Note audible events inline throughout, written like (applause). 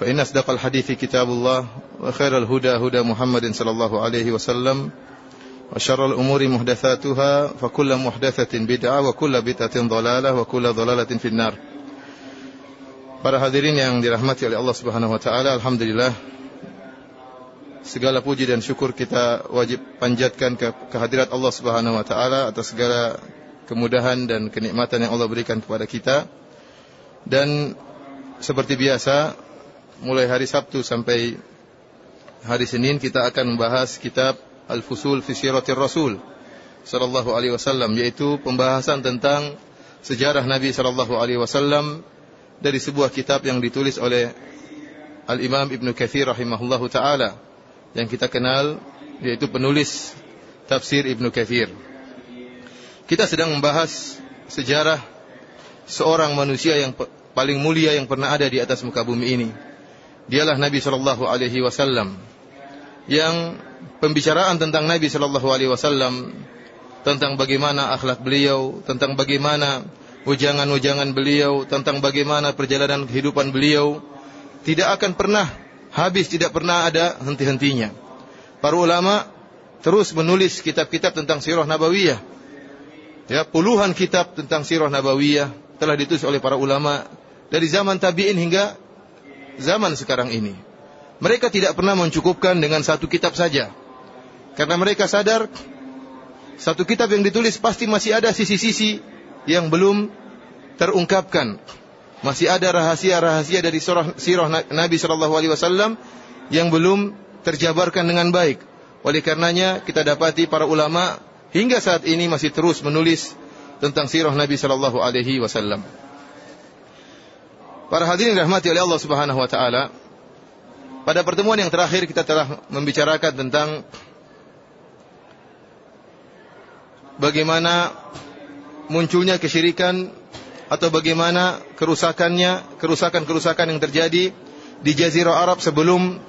فإن أصدق الحديث كتاب الله وخير الهدى هدى محمد صلى الله عليه وسلم وشر الأمور محدثاتها فكل محدثة بدعة وكل بدعة ضلالة وكل ضلالة في النار Para hadirin yang dirahmati oleh Allah Subhanahu wa taala, alhamdulillah segala puji dan syukur kita wajib panjatkan ke kehadirat Allah Subhanahu wa taala atas segala kemudahan dan kenikmatan yang Allah berikan kepada kita. Dan seperti biasa, mulai hari Sabtu sampai hari Senin kita akan membahas kitab Al-Fusul fi Siratir Rasul sallallahu alaihi wasallam yaitu pembahasan tentang sejarah Nabi sallallahu alaihi wasallam dari sebuah kitab yang ditulis oleh Al-Imam Ibn Kathir rahimahullahu taala yang kita kenal yaitu penulis tafsir Ibn Kathir. Kita sedang membahas sejarah seorang manusia yang paling mulia yang pernah ada di atas muka bumi ini. Dialah Nabi Shallallahu Alaihi Wasallam yang pembicaraan tentang Nabi Shallallahu Alaihi Wasallam tentang bagaimana akhlak beliau, tentang bagaimana ujangan-ujangan beliau, tentang bagaimana perjalanan kehidupan beliau tidak akan pernah habis, tidak pernah ada henti-hentinya. Para ulama terus menulis kitab-kitab tentang sirah nabawiyah Ya, puluhan kitab tentang sirah nabawiyah telah ditulis oleh para ulama dari zaman tabi'in hingga zaman sekarang ini. Mereka tidak pernah mencukupkan dengan satu kitab saja. Karena mereka sadar satu kitab yang ditulis pasti masih ada sisi-sisi yang belum terungkapkan. Masih ada rahasia-rahasia dari sirah, Nabi Shallallahu Alaihi Wasallam yang belum terjabarkan dengan baik. Oleh karenanya kita dapati para ulama hingga saat ini masih terus menulis tentang sirah Nabi sallallahu alaihi wasallam. Para hadirin rahmati oleh Allah Subhanahu wa taala, pada pertemuan yang terakhir kita telah membicarakan tentang bagaimana munculnya kesyirikan atau bagaimana kerusakannya, kerusakan-kerusakan yang terjadi di jazirah Arab sebelum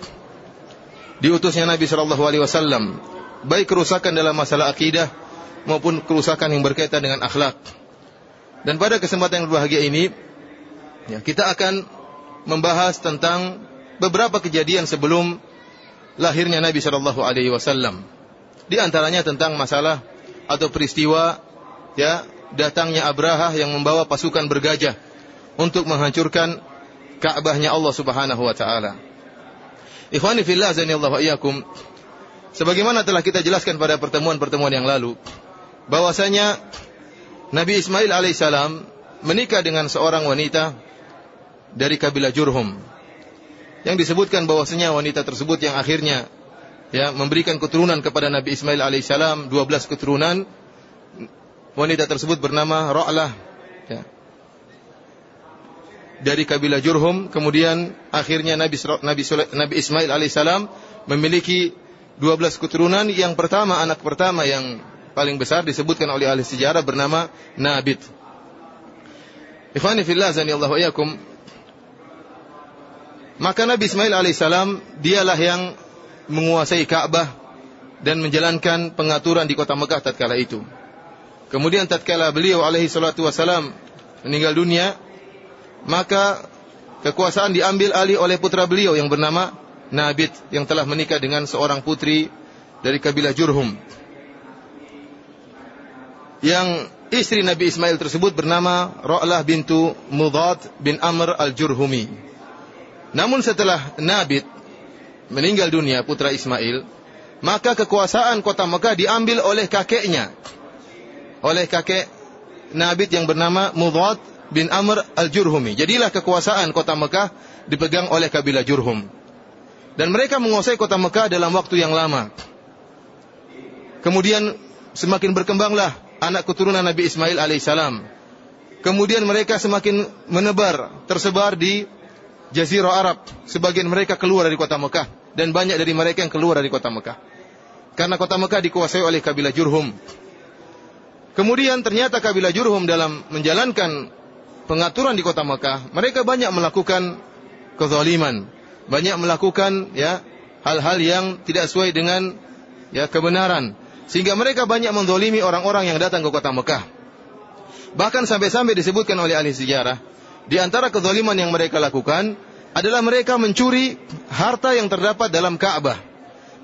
diutusnya Nabi sallallahu alaihi wasallam baik kerusakan dalam masalah akidah maupun kerusakan yang berkaitan dengan akhlak. Dan pada kesempatan yang berbahagia ini, ya, kita akan membahas tentang beberapa kejadian sebelum lahirnya Nabi Shallallahu Alaihi Wasallam. Di antaranya tentang masalah atau peristiwa ya datangnya Abraha yang membawa pasukan bergajah untuk menghancurkan Ka'bahnya Allah Subhanahu wa taala. Ikhwani fillah azanillahu wa iyyakum. Sebagaimana telah kita jelaskan pada pertemuan-pertemuan yang lalu, bahwasanya Nabi Ismail alaihissalam menikah dengan seorang wanita dari kabilah Jurhum. Yang disebutkan bahwasanya wanita tersebut yang akhirnya ya memberikan keturunan kepada Nabi Ismail alaihissalam 12 keturunan. Wanita tersebut bernama Ra'lah ya. Dari kabilah Jurhum, kemudian akhirnya Nabi Nabi, Nabi Ismail alaihissalam memiliki 12 keturunan. Yang pertama, anak pertama yang paling besar disebutkan oleh ahli sejarah bernama Nabit. Ikhwani fillah zanillahu iyakum. Maka Nabi Ismail alaihissalam dialah yang menguasai Ka'bah dan menjalankan pengaturan di kota Mekah tatkala itu. Kemudian tatkala beliau alaihi salatu wasalam meninggal dunia, maka kekuasaan diambil alih oleh putra beliau yang bernama Nabit yang telah menikah dengan seorang putri dari kabilah Jurhum. Yang istri Nabi Ismail tersebut bernama Ra'lah bintu Mudad bin Amr al-Jurhumi. Namun setelah Nabit meninggal dunia putra Ismail, maka kekuasaan kota Mekah diambil oleh kakeknya. Oleh kakek Nabit yang bernama Mudad bin Amr al-Jurhumi. Jadilah kekuasaan kota Mekah dipegang oleh kabilah Jurhum. Dan mereka menguasai kota Mekah dalam waktu yang lama. Kemudian semakin berkembanglah anak keturunan Nabi Ismail alaihissalam. Kemudian mereka semakin menebar, tersebar di Jazirah Arab, sebagian mereka keluar dari kota Mekah dan banyak dari mereka yang keluar dari kota Mekah. Karena kota Mekah dikuasai oleh kabilah Jurhum. Kemudian ternyata kabilah Jurhum dalam menjalankan pengaturan di kota Mekah, mereka banyak melakukan kezaliman, banyak melakukan ya hal-hal yang tidak sesuai dengan ya kebenaran, sehingga mereka banyak mendolimi orang-orang yang datang ke kota Mekah. Bahkan sampai-sampai disebutkan oleh ahli sejarah, di antara kezaliman yang mereka lakukan adalah mereka mencuri harta yang terdapat dalam Ka'bah.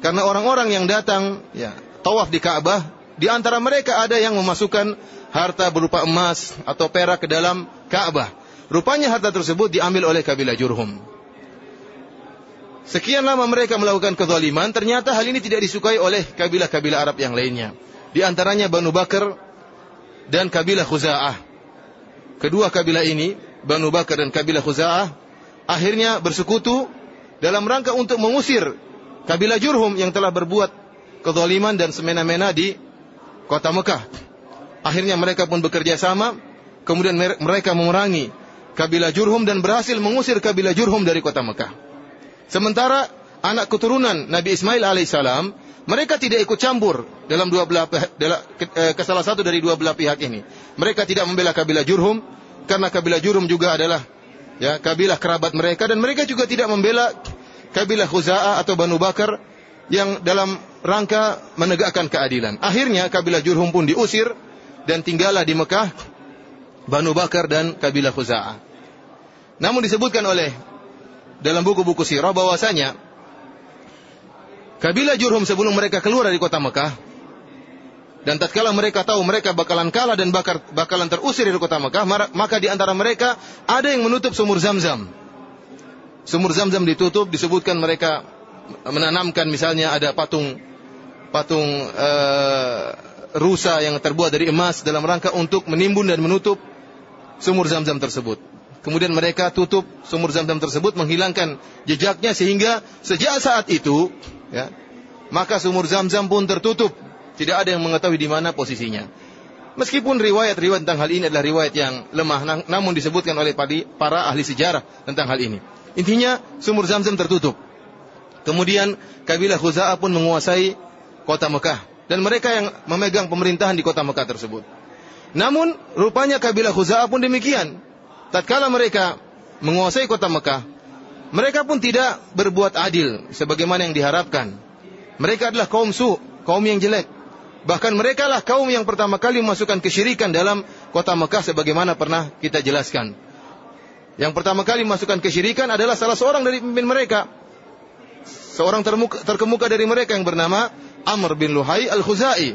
Karena orang-orang yang datang ya tawaf di Ka'bah, di antara mereka ada yang memasukkan harta berupa emas atau perak ke dalam Ka'bah. Rupanya harta tersebut diambil oleh kabilah Jurhum. Sekian lama mereka melakukan kezaliman, ternyata hal ini tidak disukai oleh kabilah-kabilah Arab yang lainnya. Di antaranya Banu Bakar dan kabilah Khuza'ah. Kedua kabilah ini Banu Bakar dan kabilah Khuza'ah akhirnya bersekutu dalam rangka untuk mengusir kabilah Jurhum yang telah berbuat kezaliman dan semena-mena di kota Mekah. Akhirnya mereka pun bekerja sama, kemudian mereka memerangi kabilah Jurhum dan berhasil mengusir kabilah Jurhum dari kota Mekah. Sementara anak keturunan Nabi Ismail alaihissalam mereka tidak ikut campur dalam dua belah dalam, eh, ke salah satu dari dua belah pihak ini. Mereka tidak membela kabilah Jurhum, karena kabilah Jurum juga adalah ya kabilah kerabat mereka dan mereka juga tidak membela kabilah Khuza'ah atau Banu Bakar yang dalam rangka menegakkan keadilan. Akhirnya kabilah Jurhum pun diusir dan tinggallah di Mekah Banu Bakar dan kabilah Khuza'ah. Namun disebutkan oleh dalam buku-buku sirah bahwasanya kabilah Jurhum sebelum mereka keluar dari kota Mekah dan tatkala mereka tahu mereka bakalan kalah dan bakar, bakalan terusir dari kota Mekah, maka di antara mereka ada yang menutup sumur Zam-Zam. Sumur Zam-Zam ditutup, disebutkan mereka menanamkan misalnya ada patung patung uh, rusa yang terbuat dari emas dalam rangka untuk menimbun dan menutup sumur Zam-Zam tersebut. Kemudian mereka tutup sumur Zam-Zam tersebut menghilangkan jejaknya sehingga sejak saat itu ya, maka sumur Zam-Zam pun tertutup tidak ada yang mengetahui di mana posisinya. Meskipun riwayat-riwayat tentang hal ini adalah riwayat yang lemah, namun disebutkan oleh para ahli sejarah tentang hal ini. Intinya sumur Zamzam tertutup. Kemudian kabilah Khuza'ah pun menguasai kota Mekah dan mereka yang memegang pemerintahan di kota Mekah tersebut. Namun rupanya kabilah Khuza'ah pun demikian. Tatkala mereka menguasai kota Mekah, mereka pun tidak berbuat adil sebagaimana yang diharapkan. Mereka adalah kaum su, kaum yang jelek. Bahkan mereka lah kaum yang pertama kali memasukkan kesyirikan dalam kota Mekah sebagaimana pernah kita jelaskan. Yang pertama kali memasukkan kesyirikan adalah salah seorang dari pemimpin mereka. Seorang termuka, terkemuka dari mereka yang bernama Amr bin Luhai al-Khuzai.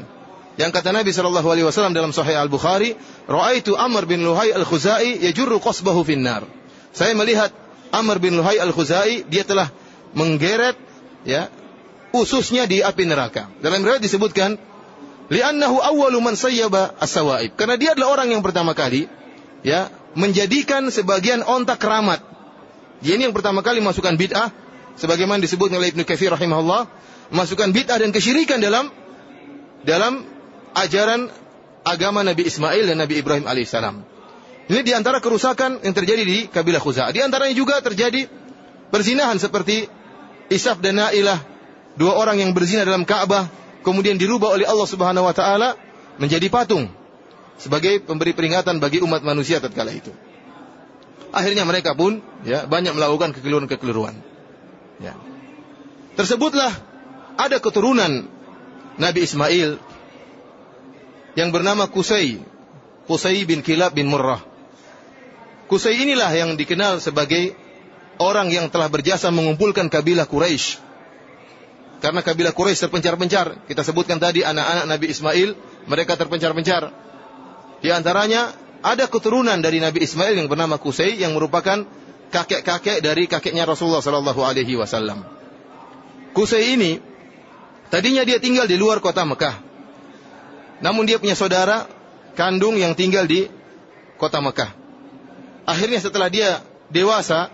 Yang kata Nabi sallallahu alaihi wasallam dalam Sahih Al-Bukhari, "Ra'aitu Amr bin Luhai al-Khuzai yajurru qasbahu finnar." Saya melihat Amr bin Luhai al-Khuzai, dia telah menggeret ya ususnya di api neraka. Dalam riwayat disebutkan Li'annahu awwalu man sayyaba as-sawaib. Karena dia adalah orang yang pertama kali ya menjadikan sebagian onta keramat. Dia ini yang pertama kali masukkan bid'ah sebagaimana disebut oleh Ibnu Katsir rahimahullah, masukkan bid'ah dan kesyirikan dalam dalam ajaran agama Nabi Ismail dan Nabi Ibrahim alaihissalam. Ini di antara kerusakan yang terjadi di kabilah Khuza'ah. Di antaranya juga terjadi perzinahan seperti Isaf dan Nailah, dua orang yang berzina dalam Ka'bah kemudian dirubah oleh Allah Subhanahu wa taala menjadi patung sebagai pemberi peringatan bagi umat manusia tatkala itu. Akhirnya mereka pun ya banyak melakukan kekeliruan-kekeliruan. Ya. Tersebutlah ada keturunan Nabi Ismail yang bernama Kusai, Kusai bin Kilab bin Murrah. Kusai inilah yang dikenal sebagai orang yang telah berjasa mengumpulkan kabilah Quraisy karena kabilah Quraisy terpencar-pencar. Kita sebutkan tadi anak-anak Nabi Ismail, mereka terpencar-pencar. Di antaranya ada keturunan dari Nabi Ismail yang bernama Kusai yang merupakan kakek-kakek dari kakeknya Rasulullah sallallahu alaihi wasallam. Kusai ini tadinya dia tinggal di luar kota Mekah. Namun dia punya saudara kandung yang tinggal di kota Mekah. Akhirnya setelah dia dewasa,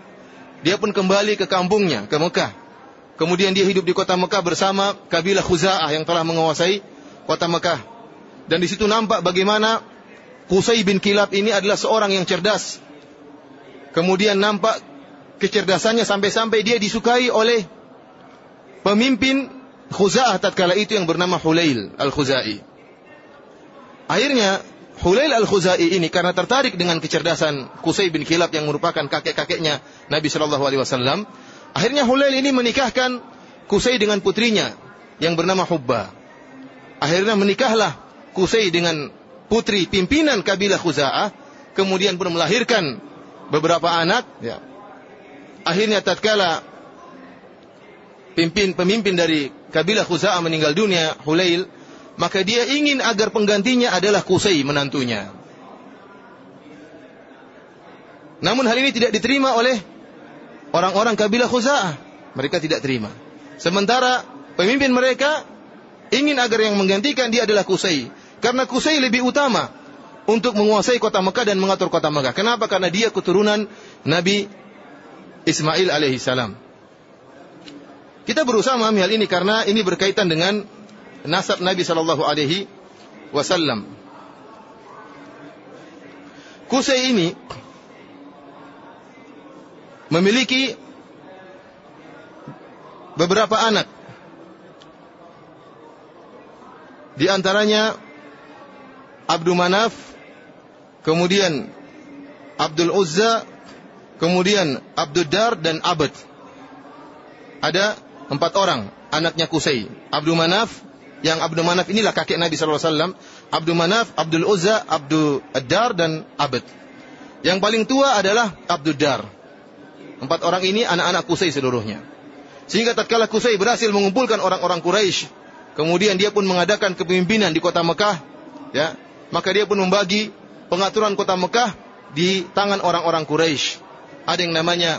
dia pun kembali ke kampungnya, ke Mekah Kemudian dia hidup di kota Mekah bersama kabilah Khuza'ah yang telah menguasai kota Mekah. Dan di situ nampak bagaimana Qusay bin Kilab ini adalah seorang yang cerdas. Kemudian nampak kecerdasannya sampai-sampai dia disukai oleh pemimpin Khuza'ah tatkala itu yang bernama Hulail al-Khuzai. Akhirnya Hulail al-Khuzai ini karena tertarik dengan kecerdasan Qusay bin Kilab yang merupakan kakek-kakeknya Nabi Shallallahu alaihi wasallam, akhirnya Hulail ini menikahkan Qusay dengan putrinya yang bernama Hubba. Akhirnya menikahlah Qusay dengan putri pimpinan kabilah Khuza'ah, kemudian pun melahirkan beberapa anak, ya. Akhirnya tatkala pimpin pemimpin dari kabilah Khuza'ah meninggal dunia, Hulail, maka dia ingin agar penggantinya adalah Qusay menantunya. Namun hal ini tidak diterima oleh orang-orang kabilah Khuza'ah. Mereka tidak terima. Sementara pemimpin mereka ingin agar yang menggantikan dia adalah Qusay. Karena Qusay lebih utama untuk menguasai kota Mekah dan mengatur kota Mekah. Kenapa? Karena dia keturunan Nabi Ismail alaihi salam. Kita berusaha memahami hal ini karena ini berkaitan dengan nasab Nabi Shallallahu Alaihi Wasallam. Kusai ini memiliki beberapa anak. Di antaranya Abdul Manaf, kemudian Abdul Uzza, kemudian Abdul Dar dan Abad. Ada empat orang anaknya Kusai. Abdul Manaf, yang Abdul Manaf inilah kakek Nabi SAW. Abdul Manaf, Abdul Uzza, Abdul Dar dan Abad. Yang paling tua adalah Abdul Dar. Empat orang ini anak-anak Kusai seluruhnya. Sehingga tatkala Kusai berhasil mengumpulkan orang-orang Quraisy, kemudian dia pun mengadakan kepemimpinan di kota Mekah, ya, maka dia pun membagi pengaturan kota Mekah di tangan orang-orang Quraisy. Ada yang namanya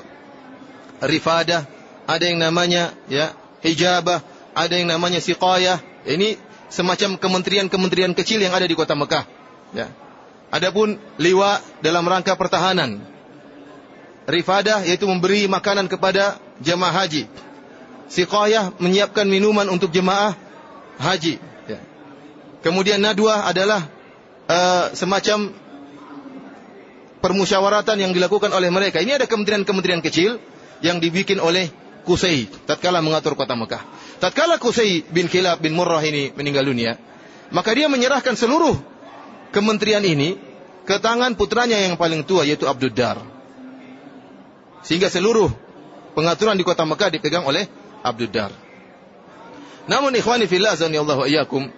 Rifadah, ada yang namanya ya hijabah, ada yang namanya siqayah. Ini semacam kementerian-kementerian kecil yang ada di kota Mekah. Ya. Adapun liwa dalam rangka pertahanan. Rifadah yaitu memberi makanan kepada jemaah haji. Siqayah menyiapkan minuman untuk jemaah haji. Ya. Kemudian nadwa adalah uh, semacam permusyawaratan yang dilakukan oleh mereka. Ini ada kementerian-kementerian kecil yang dibikin oleh Kusai tatkala mengatur kota Mekah. Tatkala Kusai bin Kilab bin Murrah ini meninggal dunia, maka dia menyerahkan seluruh kementerian ini ke tangan putranya yang paling tua yaitu Abdul Dar. Sehingga seluruh pengaturan di kota Mekah dipegang oleh Abdul Dar. Namun ikhwani fillah azanillahu iyyakum.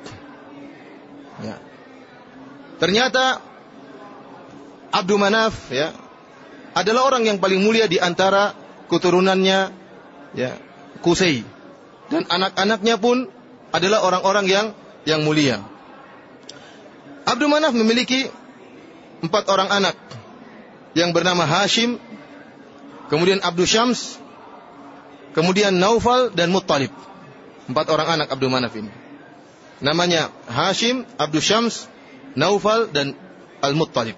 Ya. Ternyata Abdul Manaf ya adalah orang yang paling mulia di antara keturunannya ya, Kusai. Dan anak-anaknya pun adalah orang-orang yang yang mulia. Abdul Manaf memiliki empat orang anak yang bernama Hashim, kemudian Abdul Syams, kemudian Naufal dan Muttalib. Empat orang anak Abdul Manaf ini. Namanya Hashim, Abdul Syams, Naufal dan Al-Muttalib.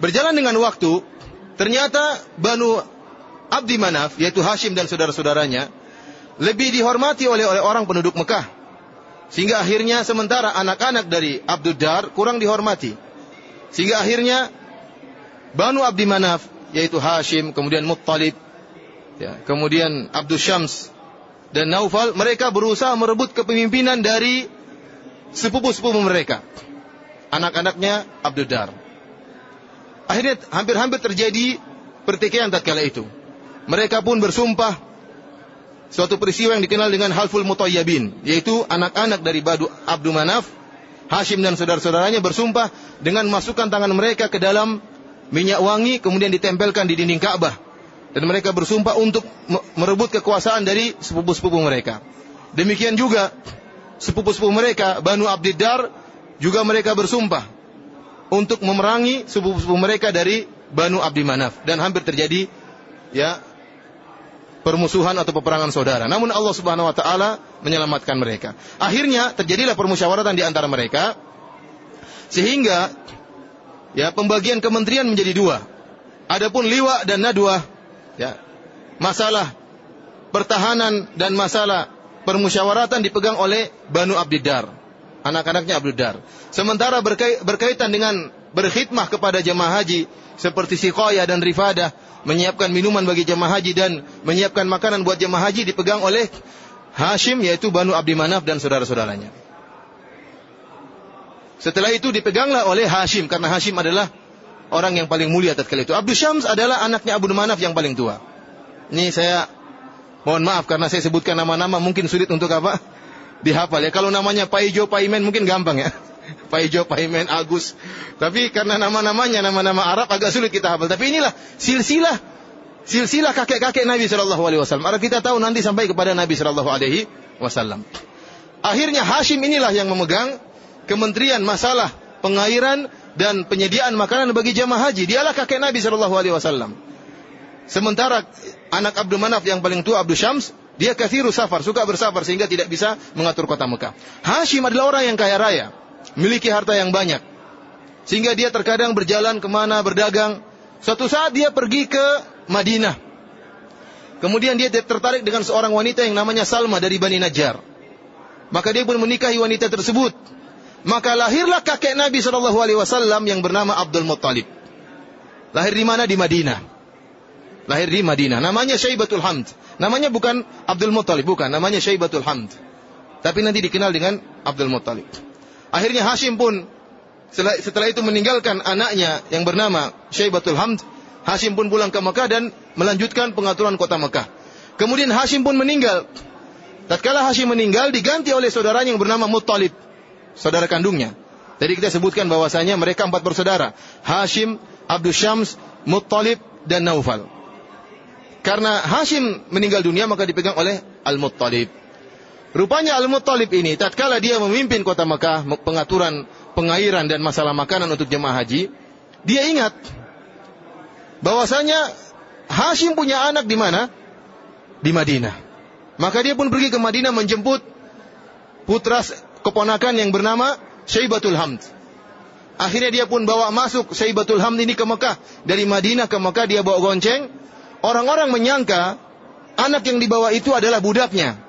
Berjalan dengan waktu, Ternyata Banu Abdi Manaf, yaitu Hashim dan saudara-saudaranya, lebih dihormati oleh, oleh orang penduduk Mekah. Sehingga akhirnya sementara anak-anak dari Abdul Dar kurang dihormati. Sehingga akhirnya Banu Abdi Manaf, yaitu Hashim, kemudian Muttalib, ya, kemudian Abdul Syams, dan Naufal, mereka berusaha merebut kepemimpinan dari sepupu-sepupu mereka. Anak-anaknya Abdul Dar. Akhirnya hampir-hampir terjadi pertikaian tatkala itu. Mereka pun bersumpah suatu peristiwa yang dikenal dengan Halful Mutayyabin, yaitu anak-anak dari Badu Abdul Manaf, Hashim dan saudara-saudaranya bersumpah dengan masukkan tangan mereka ke dalam minyak wangi kemudian ditempelkan di dinding Ka'bah. Dan mereka bersumpah untuk merebut kekuasaan dari sepupu-sepupu mereka. Demikian juga sepupu-sepupu mereka, Banu Abdiddar, juga mereka bersumpah untuk memerangi sepupu-sepupu mereka dari Banu Abdi Manaf dan hampir terjadi ya permusuhan atau peperangan saudara. Namun Allah Subhanahu wa taala menyelamatkan mereka. Akhirnya terjadilah permusyawaratan di antara mereka sehingga ya pembagian kementerian menjadi dua. Adapun liwa dan nadwa ya masalah pertahanan dan masalah permusyawaratan dipegang oleh Banu Abdiddar anak-anaknya Abdul Dar. Sementara berkait, berkaitan dengan berkhidmah kepada jemaah haji seperti siqayah dan rifadah, menyiapkan minuman bagi jemaah haji dan menyiapkan makanan buat jemaah haji dipegang oleh Hashim yaitu Banu Abdi Manaf dan saudara-saudaranya. Setelah itu dipeganglah oleh Hashim karena Hashim adalah orang yang paling mulia tatkala itu. Abdul Syams adalah anaknya Abu Manaf yang paling tua. Ini saya mohon maaf karena saya sebutkan nama-nama mungkin sulit untuk apa? Dihafal ya. Kalau namanya Paijo, Paimen mungkin gampang ya. (laughs) Paijo, Paimen, Agus. Tapi karena nama-namanya nama-nama Arab agak sulit kita hafal. Tapi inilah silsilah silsilah kakek-kakek Nabi Shallallahu Alaihi Wasallam. Karena kita tahu nanti sampai kepada Nabi Shallallahu Alaihi Wasallam. Akhirnya Hashim inilah yang memegang kementerian masalah pengairan dan penyediaan makanan bagi jamaah haji. Dialah kakek Nabi Shallallahu Alaihi Wasallam. Sementara anak Abdul Manaf yang paling tua Abdul Syams, dia kathiru safar, suka bersafar sehingga tidak bisa mengatur kota Mekah. Hashim adalah orang yang kaya raya memiliki harta yang banyak. Sehingga dia terkadang berjalan ke mana, berdagang. Suatu saat dia pergi ke Madinah. Kemudian dia tertarik dengan seorang wanita yang namanya Salma dari Bani Najjar. Maka dia pun menikahi wanita tersebut. Maka lahirlah kakek Nabi Shallallahu Alaihi Wasallam yang bernama Abdul Muttalib. Lahir di mana? Di Madinah. Lahir di Madinah. Namanya Syaibatul Hamd. Namanya bukan Abdul Muttalib, bukan. Namanya Syaibatul Hamd. Tapi nanti dikenal dengan Abdul Muttalib. Akhirnya Hashim pun setelah, itu meninggalkan anaknya yang bernama Syaibatul Hamd. Hashim pun pulang ke Mekah dan melanjutkan pengaturan kota Mekah. Kemudian Hashim pun meninggal. Tatkala Hashim meninggal diganti oleh saudaranya yang bernama Muttalib, saudara kandungnya. Jadi kita sebutkan bahwasanya mereka empat bersaudara. Hashim, Abdul Syams, Muttalib, dan Naufal. Karena Hashim meninggal dunia maka dipegang oleh Al-Muttalib. Rupanya Al-Muttalib ini tatkala dia memimpin kota Mekah pengaturan pengairan dan masalah makanan untuk jemaah haji, dia ingat bahwasanya Hashim punya anak di mana? Di Madinah. Maka dia pun pergi ke Madinah menjemput putra keponakan yang bernama Syaibatul Hamd. Akhirnya dia pun bawa masuk Syaibatul Hamd ini ke Mekah. Dari Madinah ke Mekah dia bawa gonceng. Orang-orang menyangka anak yang dibawa itu adalah budaknya.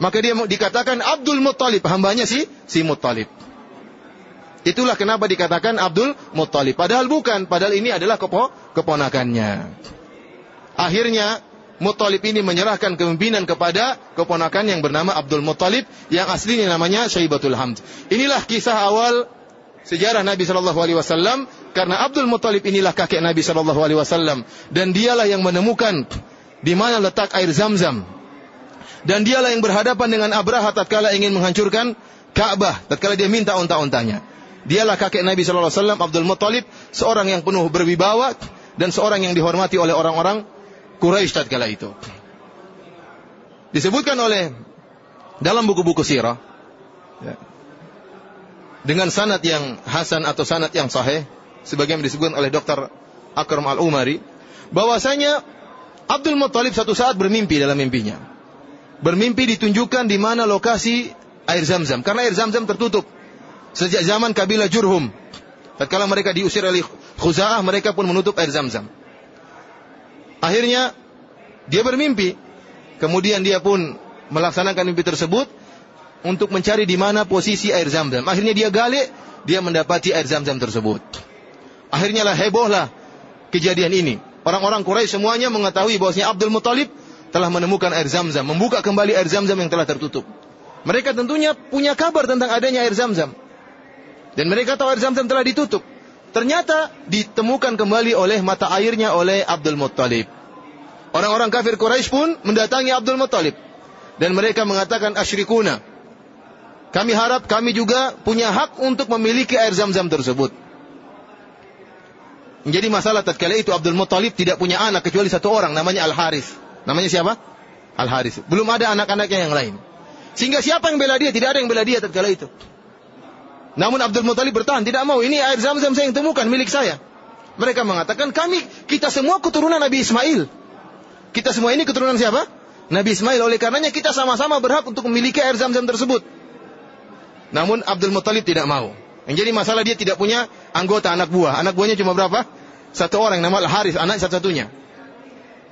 Maka dia dikatakan Abdul Muttalib, hambanya si si Muttalib. Itulah kenapa dikatakan Abdul Muttalib. Padahal bukan, padahal ini adalah kepo, keponakannya. Akhirnya Muttalib ini menyerahkan kepemimpinan kepada keponakan yang bernama Abdul Muttalib yang aslinya namanya Syaibatul Hamd. Inilah kisah awal sejarah Nabi Shallallahu Alaihi Wasallam karena Abdul Muttalib inilah kakek Nabi Shallallahu Alaihi Wasallam dan dialah yang menemukan di mana letak air Zam-Zam dan dialah yang berhadapan dengan Abraha tatkala ingin menghancurkan Ka'bah, tatkala dia minta unta-untanya. Dialah kakek Nabi sallallahu alaihi wasallam Abdul Muttalib, seorang yang penuh berwibawa dan seorang yang dihormati oleh orang-orang Quraisy tatkala itu. Disebutkan oleh dalam buku-buku sirah ya, dengan sanad yang hasan atau sanad yang sahih sebagaimana disebutkan oleh Dr. Akram Al-Umari bahwasanya Abdul Muttalib satu saat bermimpi dalam mimpinya bermimpi ditunjukkan di mana lokasi air zam-zam. Karena air zam-zam tertutup. Sejak zaman kabilah Jurhum. Tatkala mereka diusir oleh Khuza'ah, mereka pun menutup air zam-zam. Akhirnya, dia bermimpi. Kemudian dia pun melaksanakan mimpi tersebut untuk mencari di mana posisi air zam-zam. Akhirnya dia gali, dia mendapati air zam-zam tersebut. Akhirnya lah hebohlah kejadian ini. Orang-orang Quraisy semuanya mengetahui bahwasanya Abdul Muthalib telah menemukan air zam-zam, membuka kembali air zam-zam yang telah tertutup. Mereka tentunya punya kabar tentang adanya air zam-zam. Dan mereka tahu air zam-zam telah ditutup. Ternyata ditemukan kembali oleh mata airnya oleh Abdul Muttalib. Orang-orang kafir Quraisy pun mendatangi Abdul Muttalib. Dan mereka mengatakan asyrikuna. Kami harap kami juga punya hak untuk memiliki air zam-zam tersebut. Menjadi masalah tatkala itu Abdul Muttalib tidak punya anak kecuali satu orang namanya Al Harith. Namanya siapa? Al Haris. Belum ada anak-anaknya yang lain. Sehingga siapa yang bela dia? Tidak ada yang bela dia tatkala itu. Namun Abdul Muthalib bertahan, tidak mau. Ini air zam-zam saya yang temukan, milik saya. Mereka mengatakan, kami, kita semua keturunan Nabi Ismail. Kita semua ini keturunan siapa? Nabi Ismail. Oleh karenanya kita sama-sama berhak untuk memiliki air zam-zam tersebut. Namun Abdul Muthalib tidak mau. Yang jadi masalah dia tidak punya anggota anak buah. Anak buahnya cuma berapa? Satu orang, nama Al Haris, anak satu-satunya.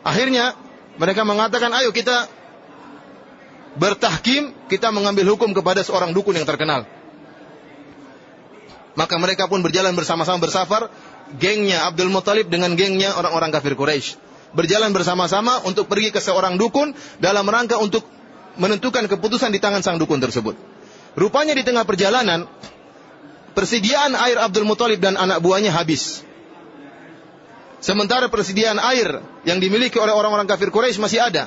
Akhirnya mereka mengatakan, ayo kita bertahkim, kita mengambil hukum kepada seorang dukun yang terkenal. Maka mereka pun berjalan bersama-sama bersafar, gengnya Abdul Muthalib dengan gengnya orang-orang kafir Quraisy. Berjalan bersama-sama untuk pergi ke seorang dukun dalam rangka untuk menentukan keputusan di tangan sang dukun tersebut. Rupanya di tengah perjalanan, persediaan air Abdul Muthalib dan anak buahnya habis. Sementara persediaan air yang dimiliki oleh orang-orang kafir Quraisy masih ada.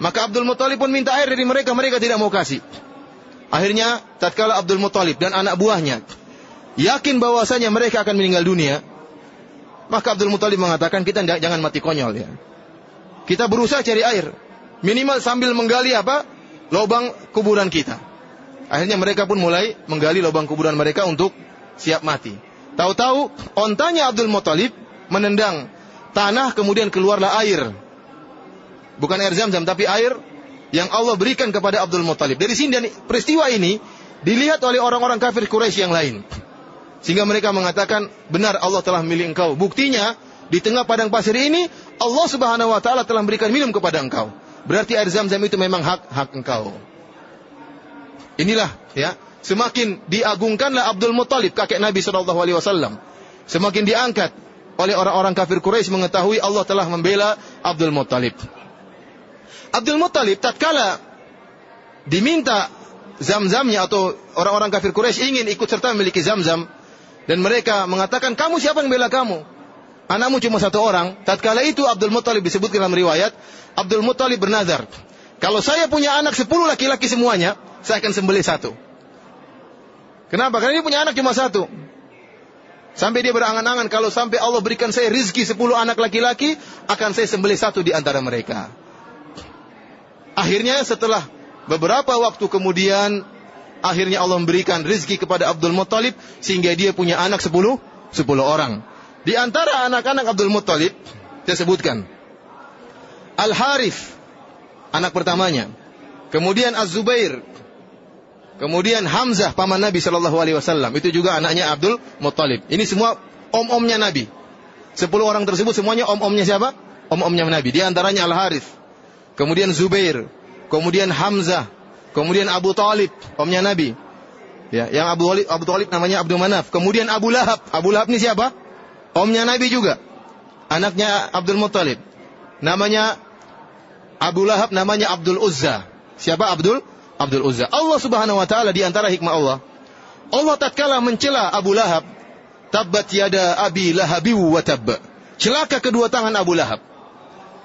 Maka Abdul Muthalib pun minta air dari mereka, mereka tidak mau kasih. Akhirnya, tatkala Abdul Muthalib dan anak buahnya yakin bahwasanya mereka akan meninggal dunia, maka Abdul Muthalib mengatakan kita jangan mati konyol ya. Kita berusaha cari air, minimal sambil menggali apa? Lubang kuburan kita. Akhirnya mereka pun mulai menggali lubang kuburan mereka untuk siap mati. Tahu-tahu ontanya Abdul Muthalib menendang tanah kemudian keluarlah air. Bukan air zam-zam tapi air yang Allah berikan kepada Abdul Muthalib. Dari sini dan peristiwa ini dilihat oleh orang-orang kafir Quraisy yang lain. Sehingga mereka mengatakan, benar Allah telah milih engkau. Buktinya, di tengah padang pasir ini, Allah subhanahu wa ta'ala telah memberikan minum kepada engkau. Berarti air zam-zam itu memang hak hak engkau. Inilah ya, semakin diagungkanlah Abdul Muthalib kakek Nabi wasallam. Semakin diangkat oleh orang-orang kafir Quraisy mengetahui Allah telah membela Abdul Muttalib. Abdul Muttalib tatkala diminta zam-zamnya atau orang-orang kafir Quraisy ingin ikut serta memiliki zam-zam dan mereka mengatakan kamu siapa yang bela kamu? Anakmu cuma satu orang. Tatkala itu Abdul Muttalib disebut dalam riwayat Abdul Muttalib bernazar, kalau saya punya anak sepuluh laki-laki semuanya, saya akan sembelih satu. Kenapa? Karena dia punya anak cuma satu. Sampai dia berangan-angan kalau sampai Allah berikan saya rizki sepuluh anak laki-laki, akan saya sembelih satu di antara mereka. Akhirnya setelah beberapa waktu kemudian, akhirnya Allah memberikan rizki kepada Abdul Muttalib, sehingga dia punya anak sepuluh, sepuluh orang. Di antara anak-anak Abdul Muttalib, saya sebutkan. Al-Harif, anak pertamanya. Kemudian Az-Zubair, Kemudian Hamzah paman Nabi Shallallahu Alaihi Wasallam itu juga anaknya Abdul Muttalib. Ini semua om-omnya Nabi. Sepuluh orang tersebut semuanya om-omnya siapa? Om-omnya Nabi. Di antaranya Al Harith, kemudian Zubair, kemudian Hamzah, kemudian Abu Talib, omnya Nabi. Ya, yang Abu Talib, Abu Talib namanya Abdul Manaf. Kemudian Abu Lahab. Abu Lahab ini siapa? Omnya Nabi juga. Anaknya Abdul Muttalib. Namanya Abu Lahab namanya Abdul Uzza. Siapa Abdul Abdul Uzza. Allah Subhanahu wa taala di antara hikmah Allah. Allah tatkala mencela Abu Lahab, tabbat yada abi lahabi wa tab. Celaka kedua tangan Abu Lahab.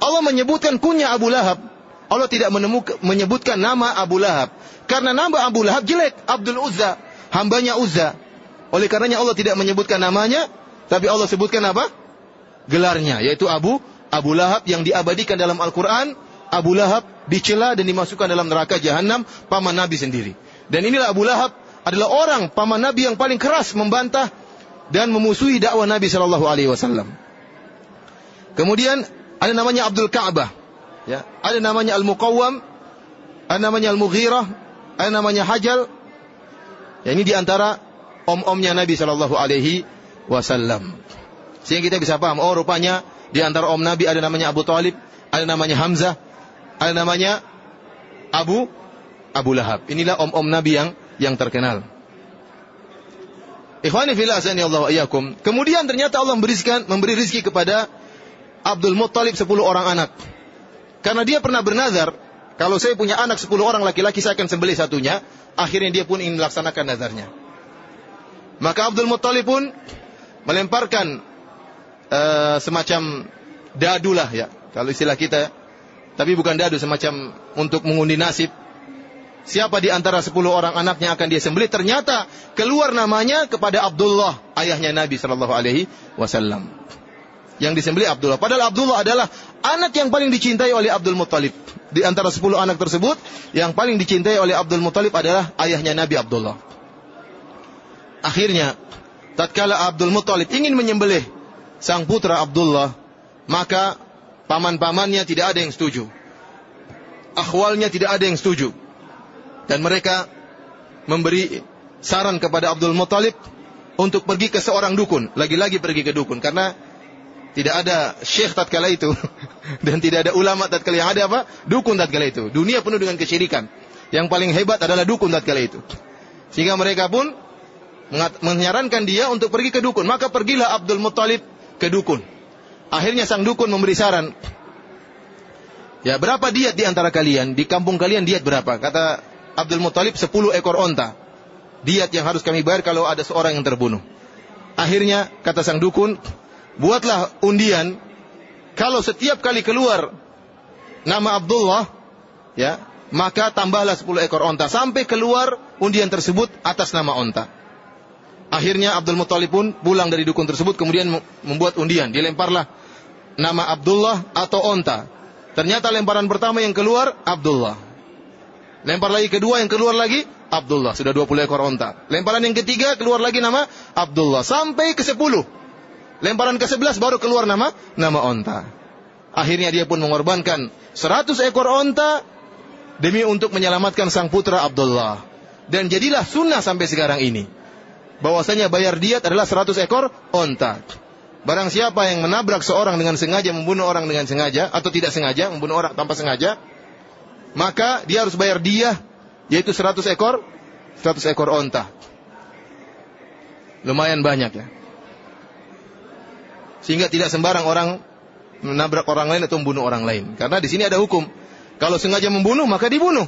Allah menyebutkan kunya Abu Lahab. Allah tidak menyebutkan nama Abu Lahab. Karena nama Abu Lahab jelek. Abdul Uzza. Hambanya Uzza. Oleh karenanya Allah tidak menyebutkan namanya. Tapi Allah sebutkan apa? Gelarnya. Yaitu Abu Abu Lahab yang diabadikan dalam Al-Quran Abu Lahab dicela dan dimasukkan dalam neraka jahanam paman Nabi sendiri. Dan inilah Abu Lahab adalah orang paman Nabi yang paling keras membantah dan memusuhi dakwah Nabi Shallallahu Alaihi Wasallam. Kemudian ada namanya Abdul Ka'bah, ya, ada namanya Al Muqawwam, ada namanya Al Mughirah, ada namanya Hajal. Ya, ini di antara om-omnya Nabi Shallallahu Alaihi Wasallam. Sehingga kita bisa paham, oh rupanya di antara om Nabi ada namanya Abu Talib, ada namanya Hamzah, ada namanya Abu Abu Lahab. Inilah om-om Nabi yang yang terkenal. Ikhwani fillah azani Allah Kemudian ternyata Allah memberikan memberi rizki kepada Abdul Muttalib 10 orang anak. Karena dia pernah bernazar, kalau saya punya anak 10 orang laki-laki saya akan sembelih satunya, akhirnya dia pun ingin melaksanakan nazarnya. Maka Abdul Muttalib pun melemparkan uh, semacam dadulah ya, kalau istilah kita tapi bukan dadu semacam untuk mengundi nasib. Siapa di antara sepuluh orang anaknya akan dia sembelih? Ternyata keluar namanya kepada Abdullah, ayahnya Nabi Shallallahu Alaihi Wasallam. Yang disembelih Abdullah. Padahal Abdullah adalah anak yang paling dicintai oleh Abdul Muttalib. Di antara sepuluh anak tersebut, yang paling dicintai oleh Abdul Muttalib adalah ayahnya Nabi Abdullah. Akhirnya, tatkala Abdul Muttalib ingin menyembelih sang putra Abdullah, maka paman-pamannya tidak ada yang setuju. Akhwalnya tidak ada yang setuju. Dan mereka memberi saran kepada Abdul Muttalib untuk pergi ke seorang dukun. Lagi-lagi pergi ke dukun. Karena tidak ada syekh tatkala itu. (laughs) Dan tidak ada ulama tatkala yang ada apa? Dukun tatkala itu. Dunia penuh dengan kesyirikan. Yang paling hebat adalah dukun tatkala itu. Sehingga mereka pun menyarankan dia untuk pergi ke dukun. Maka pergilah Abdul Muttalib ke dukun. Akhirnya sang dukun memberi saran. Ya, berapa diet di antara kalian? Di kampung kalian diet berapa? Kata Abdul Muttalib 10 ekor onta. Diet yang harus kami bayar kalau ada seorang yang terbunuh. Akhirnya kata sang dukun, buatlah undian kalau setiap kali keluar nama Abdullah ya, maka tambahlah 10 ekor onta sampai keluar undian tersebut atas nama onta. Akhirnya Abdul Muttalib pun pulang dari dukun tersebut kemudian membuat undian. Dilemparlah nama Abdullah atau onta. Ternyata lemparan pertama yang keluar Abdullah. Lempar lagi kedua yang keluar lagi Abdullah. Sudah 20 ekor onta. Lemparan yang ketiga keluar lagi nama Abdullah. Sampai ke 10. Lemparan ke 11 baru keluar nama nama onta. Akhirnya dia pun mengorbankan 100 ekor onta demi untuk menyelamatkan sang putra Abdullah. Dan jadilah sunnah sampai sekarang ini bahwasanya bayar diat adalah 100 ekor onta. Barang siapa yang menabrak seorang dengan sengaja membunuh orang dengan sengaja atau tidak sengaja membunuh orang tanpa sengaja, maka dia harus bayar dia yaitu 100 ekor 100 ekor onta. Lumayan banyak ya. Sehingga tidak sembarang orang menabrak orang lain atau membunuh orang lain. Karena di sini ada hukum. Kalau sengaja membunuh maka dibunuh.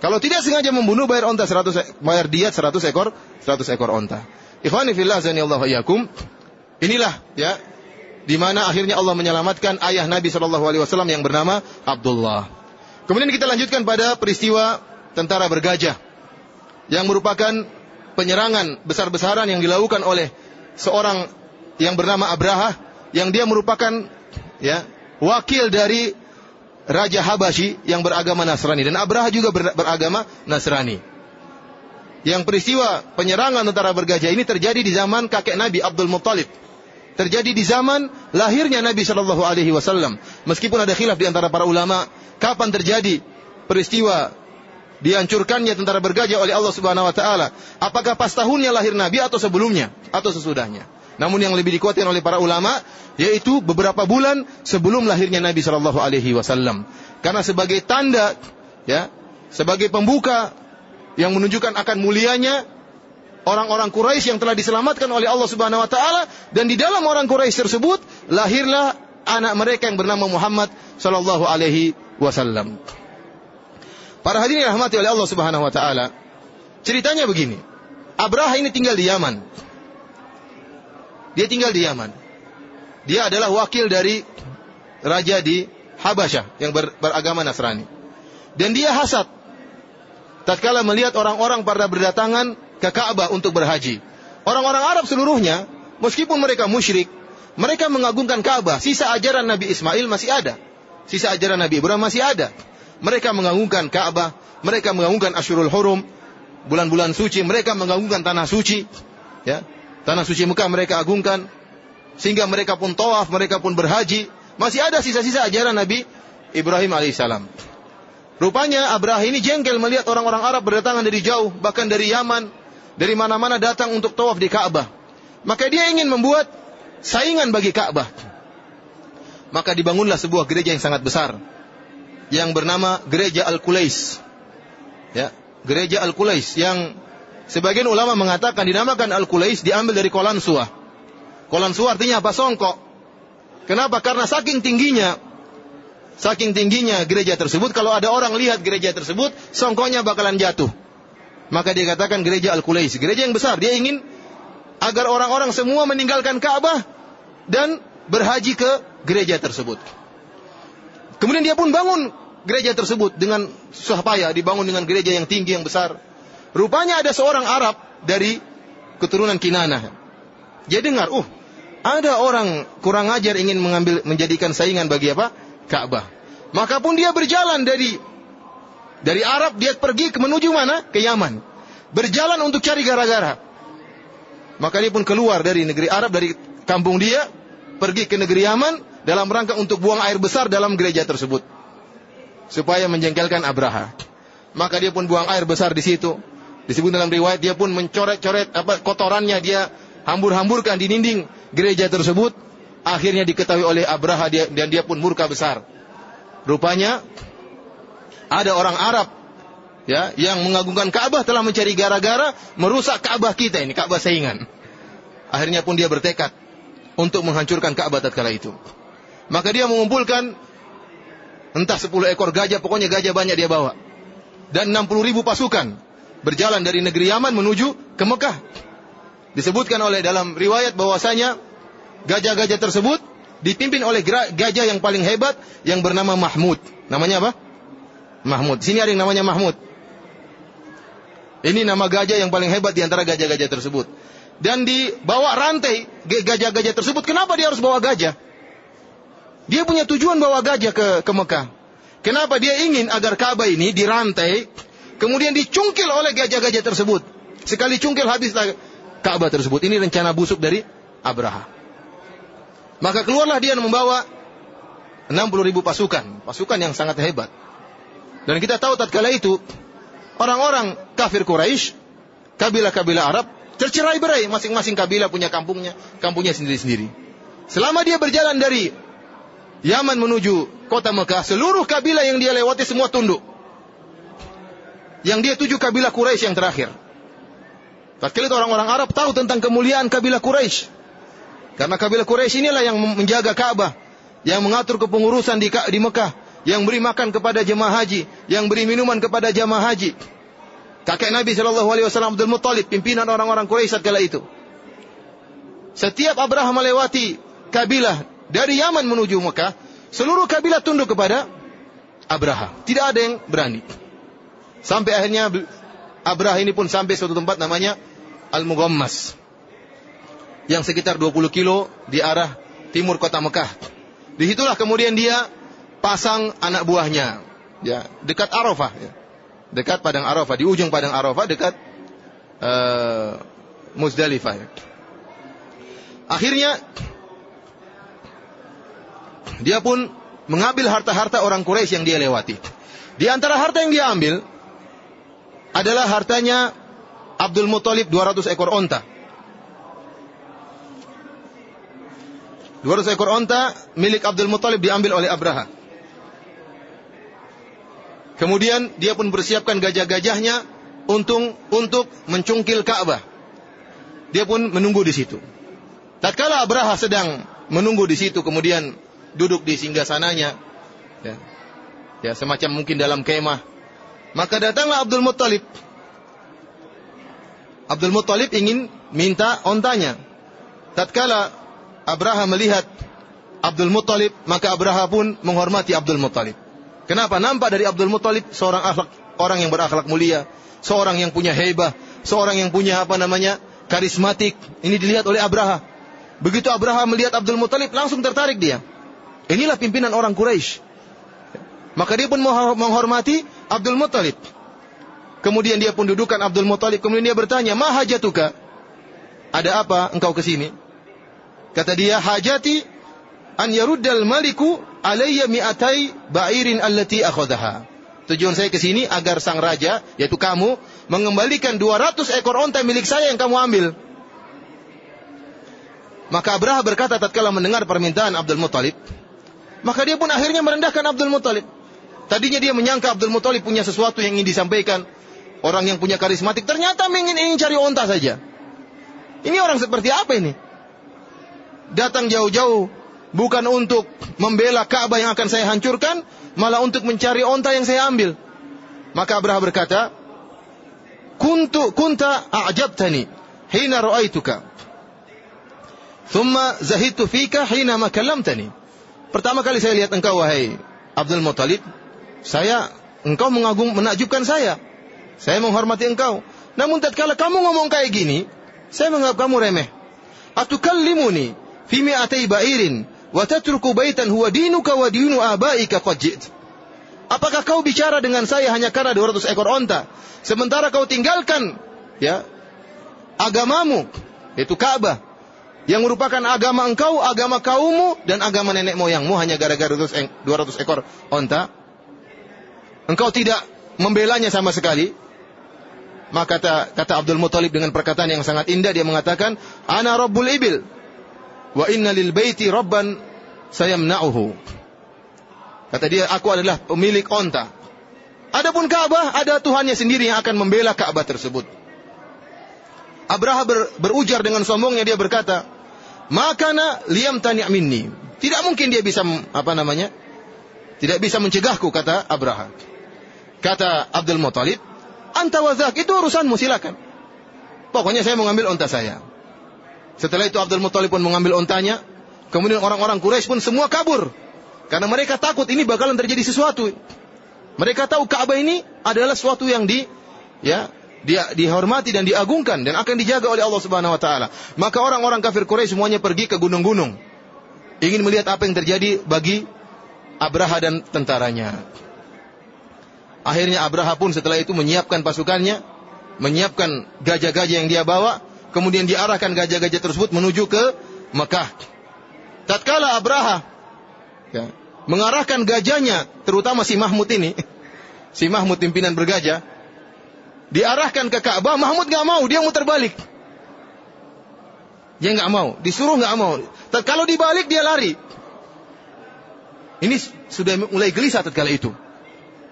Kalau tidak sengaja membunuh bayar onta 100 bayar diat 100 ekor 100 ekor onta. Ikhwani fillah Allah iyyakum. Inilah ya di mana akhirnya Allah menyelamatkan ayah Nabi Shallallahu alaihi wasallam yang bernama Abdullah. Kemudian kita lanjutkan pada peristiwa tentara bergajah yang merupakan penyerangan besar-besaran yang dilakukan oleh seorang yang bernama Abraha yang dia merupakan ya wakil dari raja Habasyi yang beragama Nasrani dan Abraha juga ber, beragama Nasrani. Yang peristiwa penyerangan tentara bergajah ini terjadi di zaman kakek Nabi Abdul Muttalib. Terjadi di zaman lahirnya Nabi Shallallahu Alaihi Wasallam. Meskipun ada khilaf di antara para ulama, kapan terjadi peristiwa dihancurkannya tentara bergajah oleh Allah Subhanahu Wa Taala? Apakah pas tahunnya lahir Nabi atau sebelumnya atau sesudahnya? Namun yang lebih dikuatkan oleh para ulama yaitu beberapa bulan sebelum lahirnya Nabi Shallallahu Alaihi Wasallam. Karena sebagai tanda, ya, sebagai pembuka yang menunjukkan akan mulianya orang-orang Quraisy yang telah diselamatkan oleh Allah Subhanahu Wa Taala dan di dalam orang Quraisy tersebut lahirlah anak mereka yang bernama Muhammad Shallallahu Alaihi Wasallam. Para hadirin rahmati oleh Allah Subhanahu Wa Taala, ceritanya begini. Abraha ini tinggal di Yaman. Dia tinggal di Yaman. Dia adalah wakil dari raja di Habasyah yang ber, beragama Nasrani. Dan dia hasad tatkala melihat orang-orang pada berdatangan ke Ka'bah untuk berhaji. Orang-orang Arab seluruhnya, meskipun mereka musyrik, mereka mengagungkan Ka'bah. Sisa ajaran Nabi Ismail masih ada. Sisa ajaran Nabi Ibrahim masih ada. Mereka mengagungkan Ka'bah, mereka mengagungkan Ashurul Hurum, bulan-bulan suci, mereka mengagungkan tanah suci, ya. Tanah suci Mekah mereka agungkan. Sehingga mereka pun tawaf, mereka pun berhaji. Masih ada sisa-sisa ajaran Nabi Ibrahim alaihissalam. Rupanya Abraham ini jengkel melihat orang-orang Arab berdatangan dari jauh, bahkan dari Yaman, dari mana-mana datang untuk tawaf di Ka'bah. Maka dia ingin membuat saingan bagi Ka'bah. Maka dibangunlah sebuah gereja yang sangat besar yang bernama Gereja Al-Qulais. Ya, Gereja Al-Qulais yang Sebagian ulama mengatakan dinamakan Al-Qulais diambil dari kolan suah. Kolan suah artinya apa? Songkok. Kenapa? Karena saking tingginya saking tingginya gereja tersebut kalau ada orang lihat gereja tersebut songkoknya bakalan jatuh. Maka dia katakan gereja Al-Qulais, gereja yang besar. Dia ingin agar orang-orang semua meninggalkan Ka'bah dan berhaji ke gereja tersebut. Kemudian dia pun bangun gereja tersebut dengan susah payah dibangun dengan gereja yang tinggi yang besar. Rupanya ada seorang Arab dari keturunan Kinanah. Dia dengar, uh, ada orang kurang ajar ingin mengambil menjadikan saingan bagi apa? Ka'bah. Maka pun dia berjalan dari dari Arab dia pergi ke menuju mana? Ke Yaman. Berjalan untuk cari gara-gara. Maka dia pun keluar dari negeri Arab dari kampung dia pergi ke negeri Yaman dalam rangka untuk buang air besar dalam gereja tersebut supaya menjengkelkan Abraha. Maka dia pun buang air besar di situ. Disebut dalam riwayat dia pun mencoret-coret apa kotorannya dia hambur-hamburkan di dinding gereja tersebut. Akhirnya diketahui oleh Abraha dia, dan dia pun murka besar. Rupanya ada orang Arab ya yang mengagungkan Ka'bah telah mencari gara-gara merusak Ka'bah kita ini, Ka'bah saingan. Akhirnya pun dia bertekad untuk menghancurkan Ka'bah tatkala itu. Maka dia mengumpulkan entah 10 ekor gajah, pokoknya gajah banyak dia bawa. Dan 60 ribu pasukan berjalan dari negeri Yaman menuju ke Mekah. Disebutkan oleh dalam riwayat bahwasanya gajah-gajah tersebut dipimpin oleh gajah yang paling hebat yang bernama Mahmud. Namanya apa? Mahmud. Sini ada yang namanya Mahmud. Ini nama gajah yang paling hebat di antara gajah-gajah tersebut. Dan dibawa rantai gajah-gajah tersebut. Kenapa dia harus bawa gajah? Dia punya tujuan bawa gajah ke, ke Mekah. Kenapa dia ingin agar Ka'bah ini dirantai, kemudian dicungkil oleh gajah-gajah tersebut. Sekali cungkil habislah Ka'bah tersebut. Ini rencana busuk dari Abraha. Maka keluarlah dia membawa 60 ribu pasukan. Pasukan yang sangat hebat. Dan kita tahu tatkala itu orang-orang kafir Quraisy, kabilah-kabilah Arab tercerai berai, masing-masing kabilah punya kampungnya, kampungnya sendiri-sendiri. Selama dia berjalan dari Yaman menuju kota Mekah, seluruh kabilah yang dia lewati semua tunduk. Yang dia tuju kabilah Quraisy yang terakhir. Tatkala itu orang-orang Arab tahu tentang kemuliaan kabilah Quraisy. Karena kabilah Quraisy inilah yang menjaga Ka'bah, yang mengatur kepengurusan di, di Mekah, yang beri makan kepada jemaah haji, yang beri minuman kepada jemaah haji. Kakek Nabi Shallallahu Alaihi Wasallam Abdul pimpinan orang-orang Quraisy kala itu. Setiap Abraham melewati kabilah dari Yaman menuju Mekah, seluruh kabilah tunduk kepada Abraha. Tidak ada yang berani. Sampai akhirnya Abraha ini pun sampai suatu tempat namanya Al-Mughammas. Yang sekitar 20 kilo di arah timur kota Mekah. Di situlah kemudian dia pasang anak buahnya ya dekat Arafah ya. dekat padang Arafah di ujung padang Arafah dekat uh, Muzdalifah ya. akhirnya dia pun mengambil harta-harta orang Quraisy yang dia lewati di antara harta yang dia ambil adalah hartanya Abdul Muthalib 200 ekor onta 200 ekor onta milik Abdul Muthalib diambil oleh Abraha Kemudian dia pun bersiapkan gajah-gajahnya untuk untuk mencungkil Ka'bah. Dia pun menunggu di situ. Tatkala Abraha sedang menunggu di situ, kemudian duduk di singgasananya, ya, ya semacam mungkin dalam kemah, maka datanglah Abdul Muttalib. Abdul Muttalib ingin minta ontanya. Tatkala Abraha melihat Abdul Muttalib, maka Abraha pun menghormati Abdul Muttalib. Kenapa? Nampak dari Abdul Muthalib seorang akhlak, orang yang berakhlak mulia, seorang yang punya hebah, seorang yang punya apa namanya? karismatik. Ini dilihat oleh Abraha. Begitu Abraha melihat Abdul Muthalib langsung tertarik dia. Inilah pimpinan orang Quraisy. Maka dia pun menghormati Abdul Muthalib. Kemudian dia pun dudukan Abdul Muthalib. Kemudian dia bertanya, "Ma hajatuka?" Ada apa engkau ke sini? Kata dia, "Hajati an yaruddal maliku alayya mi'atai ba'irin allati akhadaha. Tujuan saya ke sini agar sang raja, yaitu kamu, mengembalikan 200 ekor onta milik saya yang kamu ambil. Maka Abraha berkata tatkala mendengar permintaan Abdul Muthalib, maka dia pun akhirnya merendahkan Abdul Muthalib. Tadinya dia menyangka Abdul Muthalib punya sesuatu yang ingin disampaikan. Orang yang punya karismatik ternyata ingin ingin cari onta saja. Ini orang seperti apa ini? Datang jauh-jauh bukan untuk membela Ka'bah yang akan saya hancurkan, malah untuk mencari onta yang saya ambil. Maka Abraha berkata, "Kuntu kunta a'jabtani hina ra'aituka. Thumma zahidtu fika hina ma kallamtani." Pertama kali saya lihat engkau wahai Abdul Muthalib, saya engkau mengagung menakjubkan saya. Saya menghormati engkau. Namun tatkala kamu ngomong kayak gini, saya menganggap kamu remeh. Atukallimuni fi mi'atay ba'irin wa tatruku baitan huwa dinuka wa dinu abaika qad Apakah kau bicara dengan saya hanya karena 200 ekor onta, sementara kau tinggalkan ya agamamu yaitu Ka'bah yang merupakan agama engkau, agama kaummu dan agama nenek moyangmu hanya gara-gara 200 ekor onta? Engkau tidak membelanya sama sekali? Maka kata, kata Abdul Muthalib dengan perkataan yang sangat indah dia mengatakan, "Ana Rabbul Ibil wa inna lil baiti rabban sayamna'uhu. Kata dia, aku adalah pemilik onta. Adapun Ka'bah ada Tuhannya sendiri yang akan membela Ka'bah tersebut. Abraha ber, berujar dengan sombongnya dia berkata, "Makana liam tani' minni." Tidak mungkin dia bisa apa namanya? Tidak bisa mencegahku kata Abraha. Kata Abdul Muthalib, "Anta wazak, itu urusanmu silakan." Pokoknya saya mau ngambil onta saya. Setelah itu Abdul Muthalib pun mengambil ontanya. Kemudian orang-orang Quraisy pun semua kabur. Karena mereka takut ini bakalan terjadi sesuatu. Mereka tahu Ka'bah ini adalah sesuatu yang di ya dia dihormati dan diagungkan dan akan dijaga oleh Allah Subhanahu wa taala. Maka orang-orang kafir Quraisy semuanya pergi ke gunung-gunung. Ingin melihat apa yang terjadi bagi Abraha dan tentaranya. Akhirnya Abraha pun setelah itu menyiapkan pasukannya, menyiapkan gajah-gajah yang dia bawa, kemudian diarahkan gajah-gajah tersebut menuju ke Mekah. Tatkala Abraha ya, mengarahkan gajahnya, terutama si Mahmud ini, (laughs) si Mahmud pimpinan bergajah, diarahkan ke Ka'bah, Mahmud nggak mau, dia muter balik. Dia nggak mau, disuruh nggak mau. Kalau dibalik dia lari. Ini sudah mulai gelisah tatkala itu.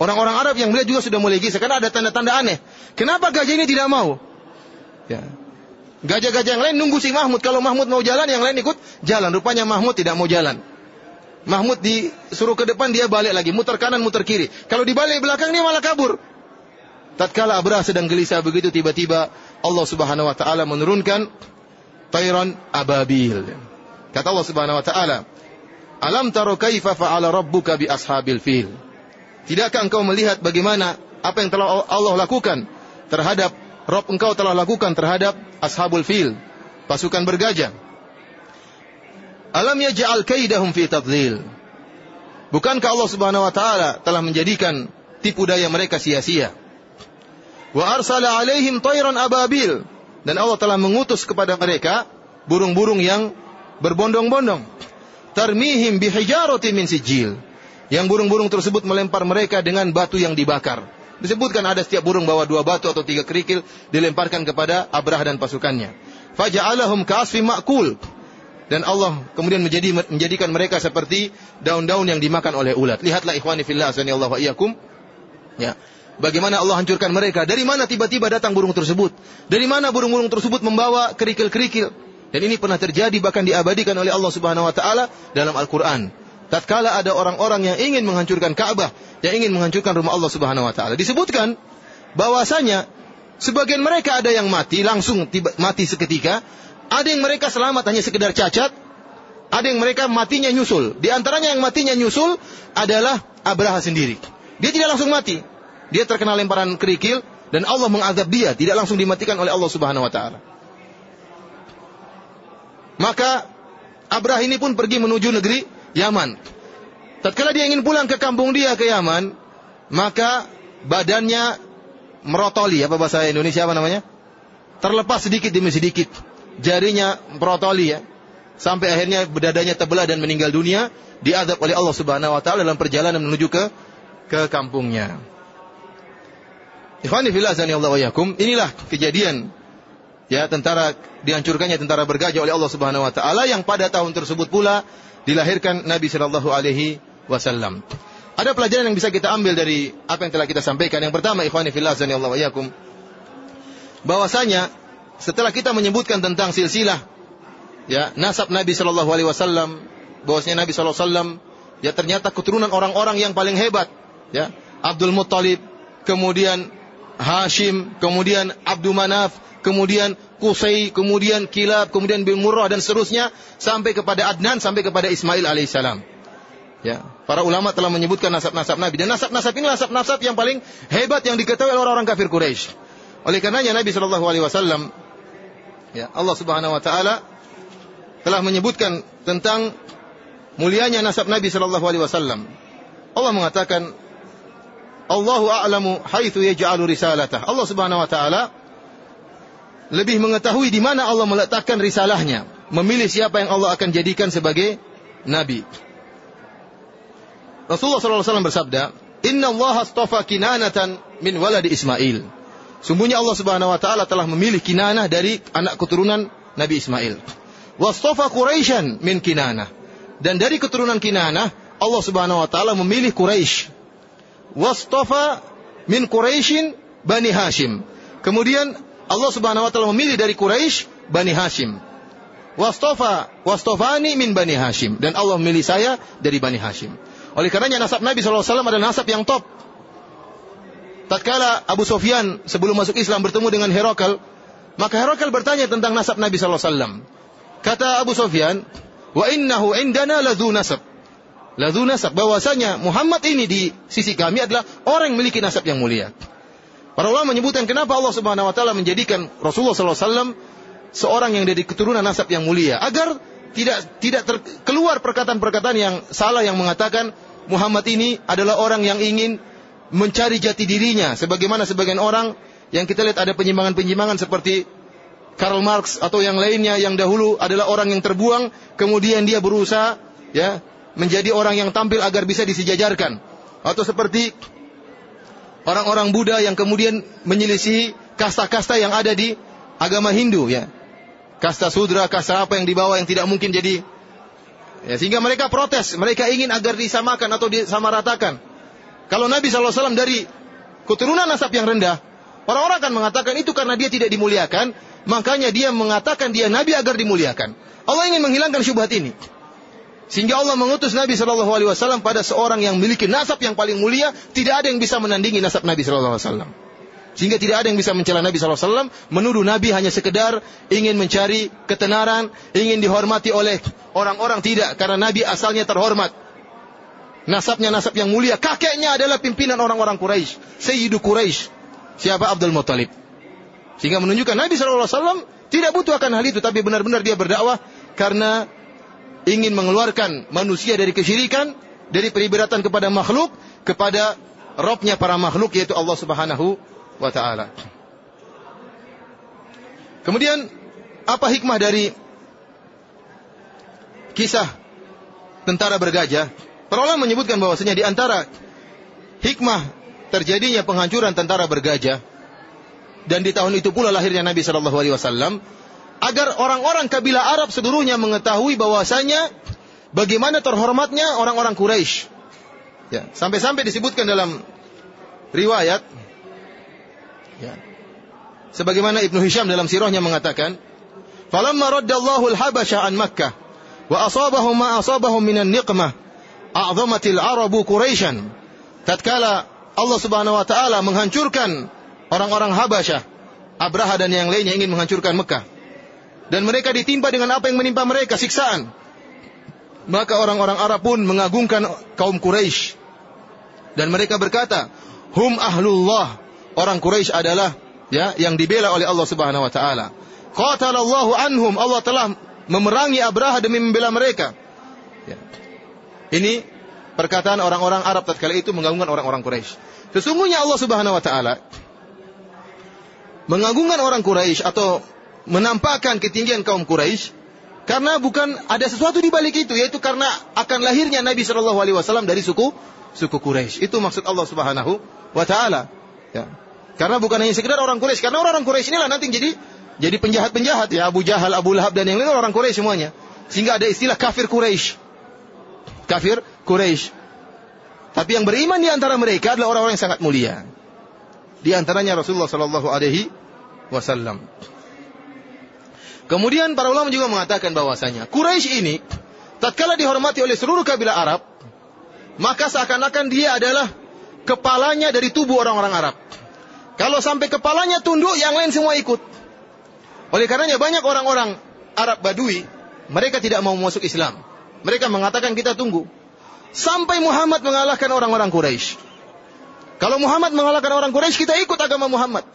Orang-orang Arab yang melihat juga sudah mulai gelisah karena ada tanda-tanda aneh. Kenapa gajah ini tidak mau? Ya. Gajah-gajah yang lain nunggu si Mahmud. Kalau Mahmud mau jalan, yang lain ikut jalan. Rupanya Mahmud tidak mau jalan. Mahmud disuruh ke depan, dia balik lagi. Muter kanan, muter kiri. Kalau dibalik belakang, dia malah kabur. Tatkala Abrah sedang gelisah begitu, tiba-tiba Allah subhanahu wa ta'ala menurunkan Tayran ababil. Kata Allah subhanahu wa ta'ala, Alam taro kaifa fa'ala rabbuka bi ashabil fil. Tidakkah engkau melihat bagaimana apa yang telah Allah lakukan terhadap Rob engkau telah lakukan terhadap ashabul fil, pasukan bergajah. Alam yaj'al kaidahum fi tadlil. Bukankah Allah Subhanahu wa taala telah menjadikan tipu daya mereka sia-sia? Wa arsala alaihim tayran ababil dan Allah telah mengutus kepada mereka burung-burung yang berbondong-bondong. Tarmihim bihijaratin min sijil. Yang burung-burung tersebut melempar mereka dengan batu yang dibakar. Disebutkan ada setiap burung bawa dua batu atau tiga kerikil dilemparkan kepada Abrah dan pasukannya. Faja'alahum ka'asfi ma'kul. Dan Allah kemudian menjadi, menjadikan mereka seperti daun-daun yang dimakan oleh ulat. Lihatlah ikhwani fillah Allah wa iyakum. Ya. Bagaimana Allah hancurkan mereka. Dari mana tiba-tiba datang burung tersebut. Dari mana burung-burung tersebut membawa kerikil-kerikil. Dan ini pernah terjadi bahkan diabadikan oleh Allah Subhanahu wa taala dalam Al-Qur'an. Tatkala ada orang-orang yang ingin menghancurkan Ka'bah, yang ingin menghancurkan rumah Allah Subhanahu wa taala. Disebutkan bahwasanya sebagian mereka ada yang mati langsung tiba, mati seketika, ada yang mereka selamat hanya sekedar cacat, ada yang mereka matinya nyusul. Di antaranya yang matinya nyusul adalah Abraha sendiri. Dia tidak langsung mati. Dia terkena lemparan kerikil dan Allah mengazab dia, tidak langsung dimatikan oleh Allah Subhanahu wa taala. Maka Abraha ini pun pergi menuju negeri Yaman. Tatkala dia ingin pulang ke kampung dia ke Yaman, maka badannya merotoli, apa bahasa Indonesia apa namanya? Terlepas sedikit demi sedikit. Jarinya merotoli ya. Sampai akhirnya bedadanya terbelah dan meninggal dunia, diadab oleh Allah Subhanahu wa taala dalam perjalanan menuju ke ke kampungnya. Ikhwani fillah Allah wa yakum, inilah kejadian ya tentara dihancurkannya tentara bergajah oleh Allah Subhanahu wa taala yang pada tahun tersebut pula dilahirkan Nabi sallallahu alaihi wasallam. Ada pelajaran yang bisa kita ambil dari apa yang telah kita sampaikan. Yang pertama, ikhwani fillah Allah wa yakum. Bahwasanya setelah kita menyebutkan tentang silsilah ya, nasab Nabi sallallahu alaihi wasallam, bahwasanya Nabi sallallahu alaihi wasallam ya ternyata keturunan orang-orang yang paling hebat, ya. Abdul Muttalib, kemudian Hashim, kemudian Abdul Manaf, kemudian Qusay, kemudian Kilab, kemudian bin Murrah dan seterusnya sampai kepada Adnan sampai kepada Ismail alaihissalam. Ya, para ulama telah menyebutkan nasab-nasab Nabi dan nasab-nasab ini nasab-nasab yang paling hebat yang diketahui oleh orang-orang kafir Quraisy. Oleh karenanya Nabi Shallallahu alaihi wasallam ya, Allah Subhanahu wa taala telah menyebutkan tentang mulianya nasab Nabi Shallallahu alaihi wasallam. Allah mengatakan Allahu a'lamu haitsu yaj'alu risalatah. Allah Subhanahu wa taala lebih mengetahui di mana Allah meletakkan risalahnya, memilih siapa yang Allah akan jadikan sebagai nabi. Rasulullah SAW bersabda, Inna Allah astafa kinanatan min waladi Ismail. Sungguhnya Allah Subhanahu wa taala telah memilih Kinanah dari anak keturunan Nabi Ismail. Wastafa Quraisyan min Kinanah. Dan dari keturunan Kinanah, Allah Subhanahu wa taala memilih Quraisy. Wastafa min Quraisyin Bani Hashim. Kemudian Allah Subhanahu wa taala memilih dari Quraisy Bani Hashim. Wastofa wastofani min Bani Hashim dan Allah memilih saya dari Bani Hashim. Oleh karenanya nasab Nabi SAW adalah nasab yang top. Tatkala Abu Sofyan sebelum masuk Islam bertemu dengan Herakl, maka Herakl bertanya tentang nasab Nabi SAW. Kata Abu Sofyan, wa innahu indana ladhu nasab. Ladhu nasab. Bahwasanya Muhammad ini di sisi kami adalah orang yang memiliki nasab yang mulia. Para ulama menyebutkan kenapa Allah Subhanahu wa taala menjadikan Rasulullah SAW seorang yang dari keturunan nasab yang mulia agar tidak tidak ter, keluar perkataan-perkataan yang salah yang mengatakan Muhammad ini adalah orang yang ingin mencari jati dirinya sebagaimana sebagian orang yang kita lihat ada penyimpangan-penyimpangan seperti Karl Marx atau yang lainnya yang dahulu adalah orang yang terbuang kemudian dia berusaha ya menjadi orang yang tampil agar bisa disejajarkan. Atau seperti orang-orang Buddha yang kemudian menyelisihi kasta-kasta yang ada di agama Hindu ya. Kasta sudra, kasta apa yang dibawa yang tidak mungkin jadi ya, sehingga mereka protes, mereka ingin agar disamakan atau disamaratakan. Kalau Nabi SAW dari keturunan nasab yang rendah, orang-orang akan mengatakan itu karena dia tidak dimuliakan, makanya dia mengatakan dia Nabi agar dimuliakan. Allah ingin menghilangkan syubhat ini. Sehingga Allah mengutus Nabi Shallallahu Alaihi Wasallam pada seorang yang memiliki nasab yang paling mulia, tidak ada yang bisa menandingi nasab Nabi Shallallahu Alaihi Wasallam. Sehingga tidak ada yang bisa mencela Nabi Alaihi Wasallam, menuduh Nabi hanya sekedar ingin mencari ketenaran, ingin dihormati oleh orang-orang tidak, karena Nabi asalnya terhormat. Nasabnya nasab yang mulia, kakeknya adalah pimpinan orang-orang Quraisy, Sayyidu Quraisy. Siapa Abdul Muttalib? Sehingga menunjukkan Nabi Shallallahu Alaihi Wasallam tidak butuh akan hal itu, tapi benar-benar dia berdakwah karena ingin mengeluarkan manusia dari kesyirikan, dari periberatan kepada makhluk, kepada Robnya para makhluk yaitu Allah Subhanahu wa taala. Kemudian apa hikmah dari kisah tentara bergajah? Ulama menyebutkan bahwasanya di antara hikmah terjadinya penghancuran tentara bergajah dan di tahun itu pula lahirnya Nabi Shallallahu alaihi wasallam agar orang-orang kabilah Arab seluruhnya mengetahui bahwasanya bagaimana terhormatnya orang-orang Quraisy. Ya, sampai-sampai disebutkan dalam riwayat ya. Sebagaimana Ibnu Hisham dalam sirahnya mengatakan, "Falamma raddallahu al-Habasyah an Makkah wa asabahum ma asabahum minan niqmah, a'zamatil Arabu Quraisyan." Tatkala Allah Subhanahu wa taala menghancurkan orang-orang Habasyah, Abraha dan yang lainnya ingin menghancurkan Mekah dan mereka ditimpa dengan apa yang menimpa mereka siksaan. Maka orang-orang Arab pun mengagungkan kaum Quraisy dan mereka berkata, "Hum ahlullah." Orang Quraisy adalah ya yang dibela oleh Allah Subhanahu wa taala. Qatalallahu anhum. Allah telah memerangi Abraha demi membela mereka. Ya. Ini perkataan orang-orang Arab tatkala itu mengagungkan orang-orang Quraisy. Sesungguhnya Allah Subhanahu wa taala mengagungkan orang Quraisy atau menampakkan ketinggian kaum Quraisy karena bukan ada sesuatu di balik itu yaitu karena akan lahirnya Nabi Shallallahu alaihi wasallam dari suku suku Quraisy. Itu maksud Allah Subhanahu wa taala. Ya. Karena bukan hanya sekedar orang Quraisy, karena orang-orang Quraisy inilah nanti jadi jadi penjahat-penjahat ya Abu Jahal, Abu Lahab dan yang lain orang Quraisy semuanya. Sehingga ada istilah kafir Quraisy. Kafir Quraisy. Tapi yang beriman di antara mereka adalah orang-orang yang sangat mulia. Di antaranya Rasulullah Shallallahu alaihi wasallam. Kemudian para ulama juga mengatakan bahwasanya Quraisy ini tatkala dihormati oleh seluruh kabilah Arab, maka seakan-akan dia adalah kepalanya dari tubuh orang-orang Arab. Kalau sampai kepalanya tunduk, yang lain semua ikut. Oleh karenanya banyak orang-orang Arab Badui, mereka tidak mau masuk Islam. Mereka mengatakan kita tunggu. Sampai Muhammad mengalahkan orang-orang Quraisy. Kalau Muhammad mengalahkan orang Quraisy, kita ikut agama Muhammad.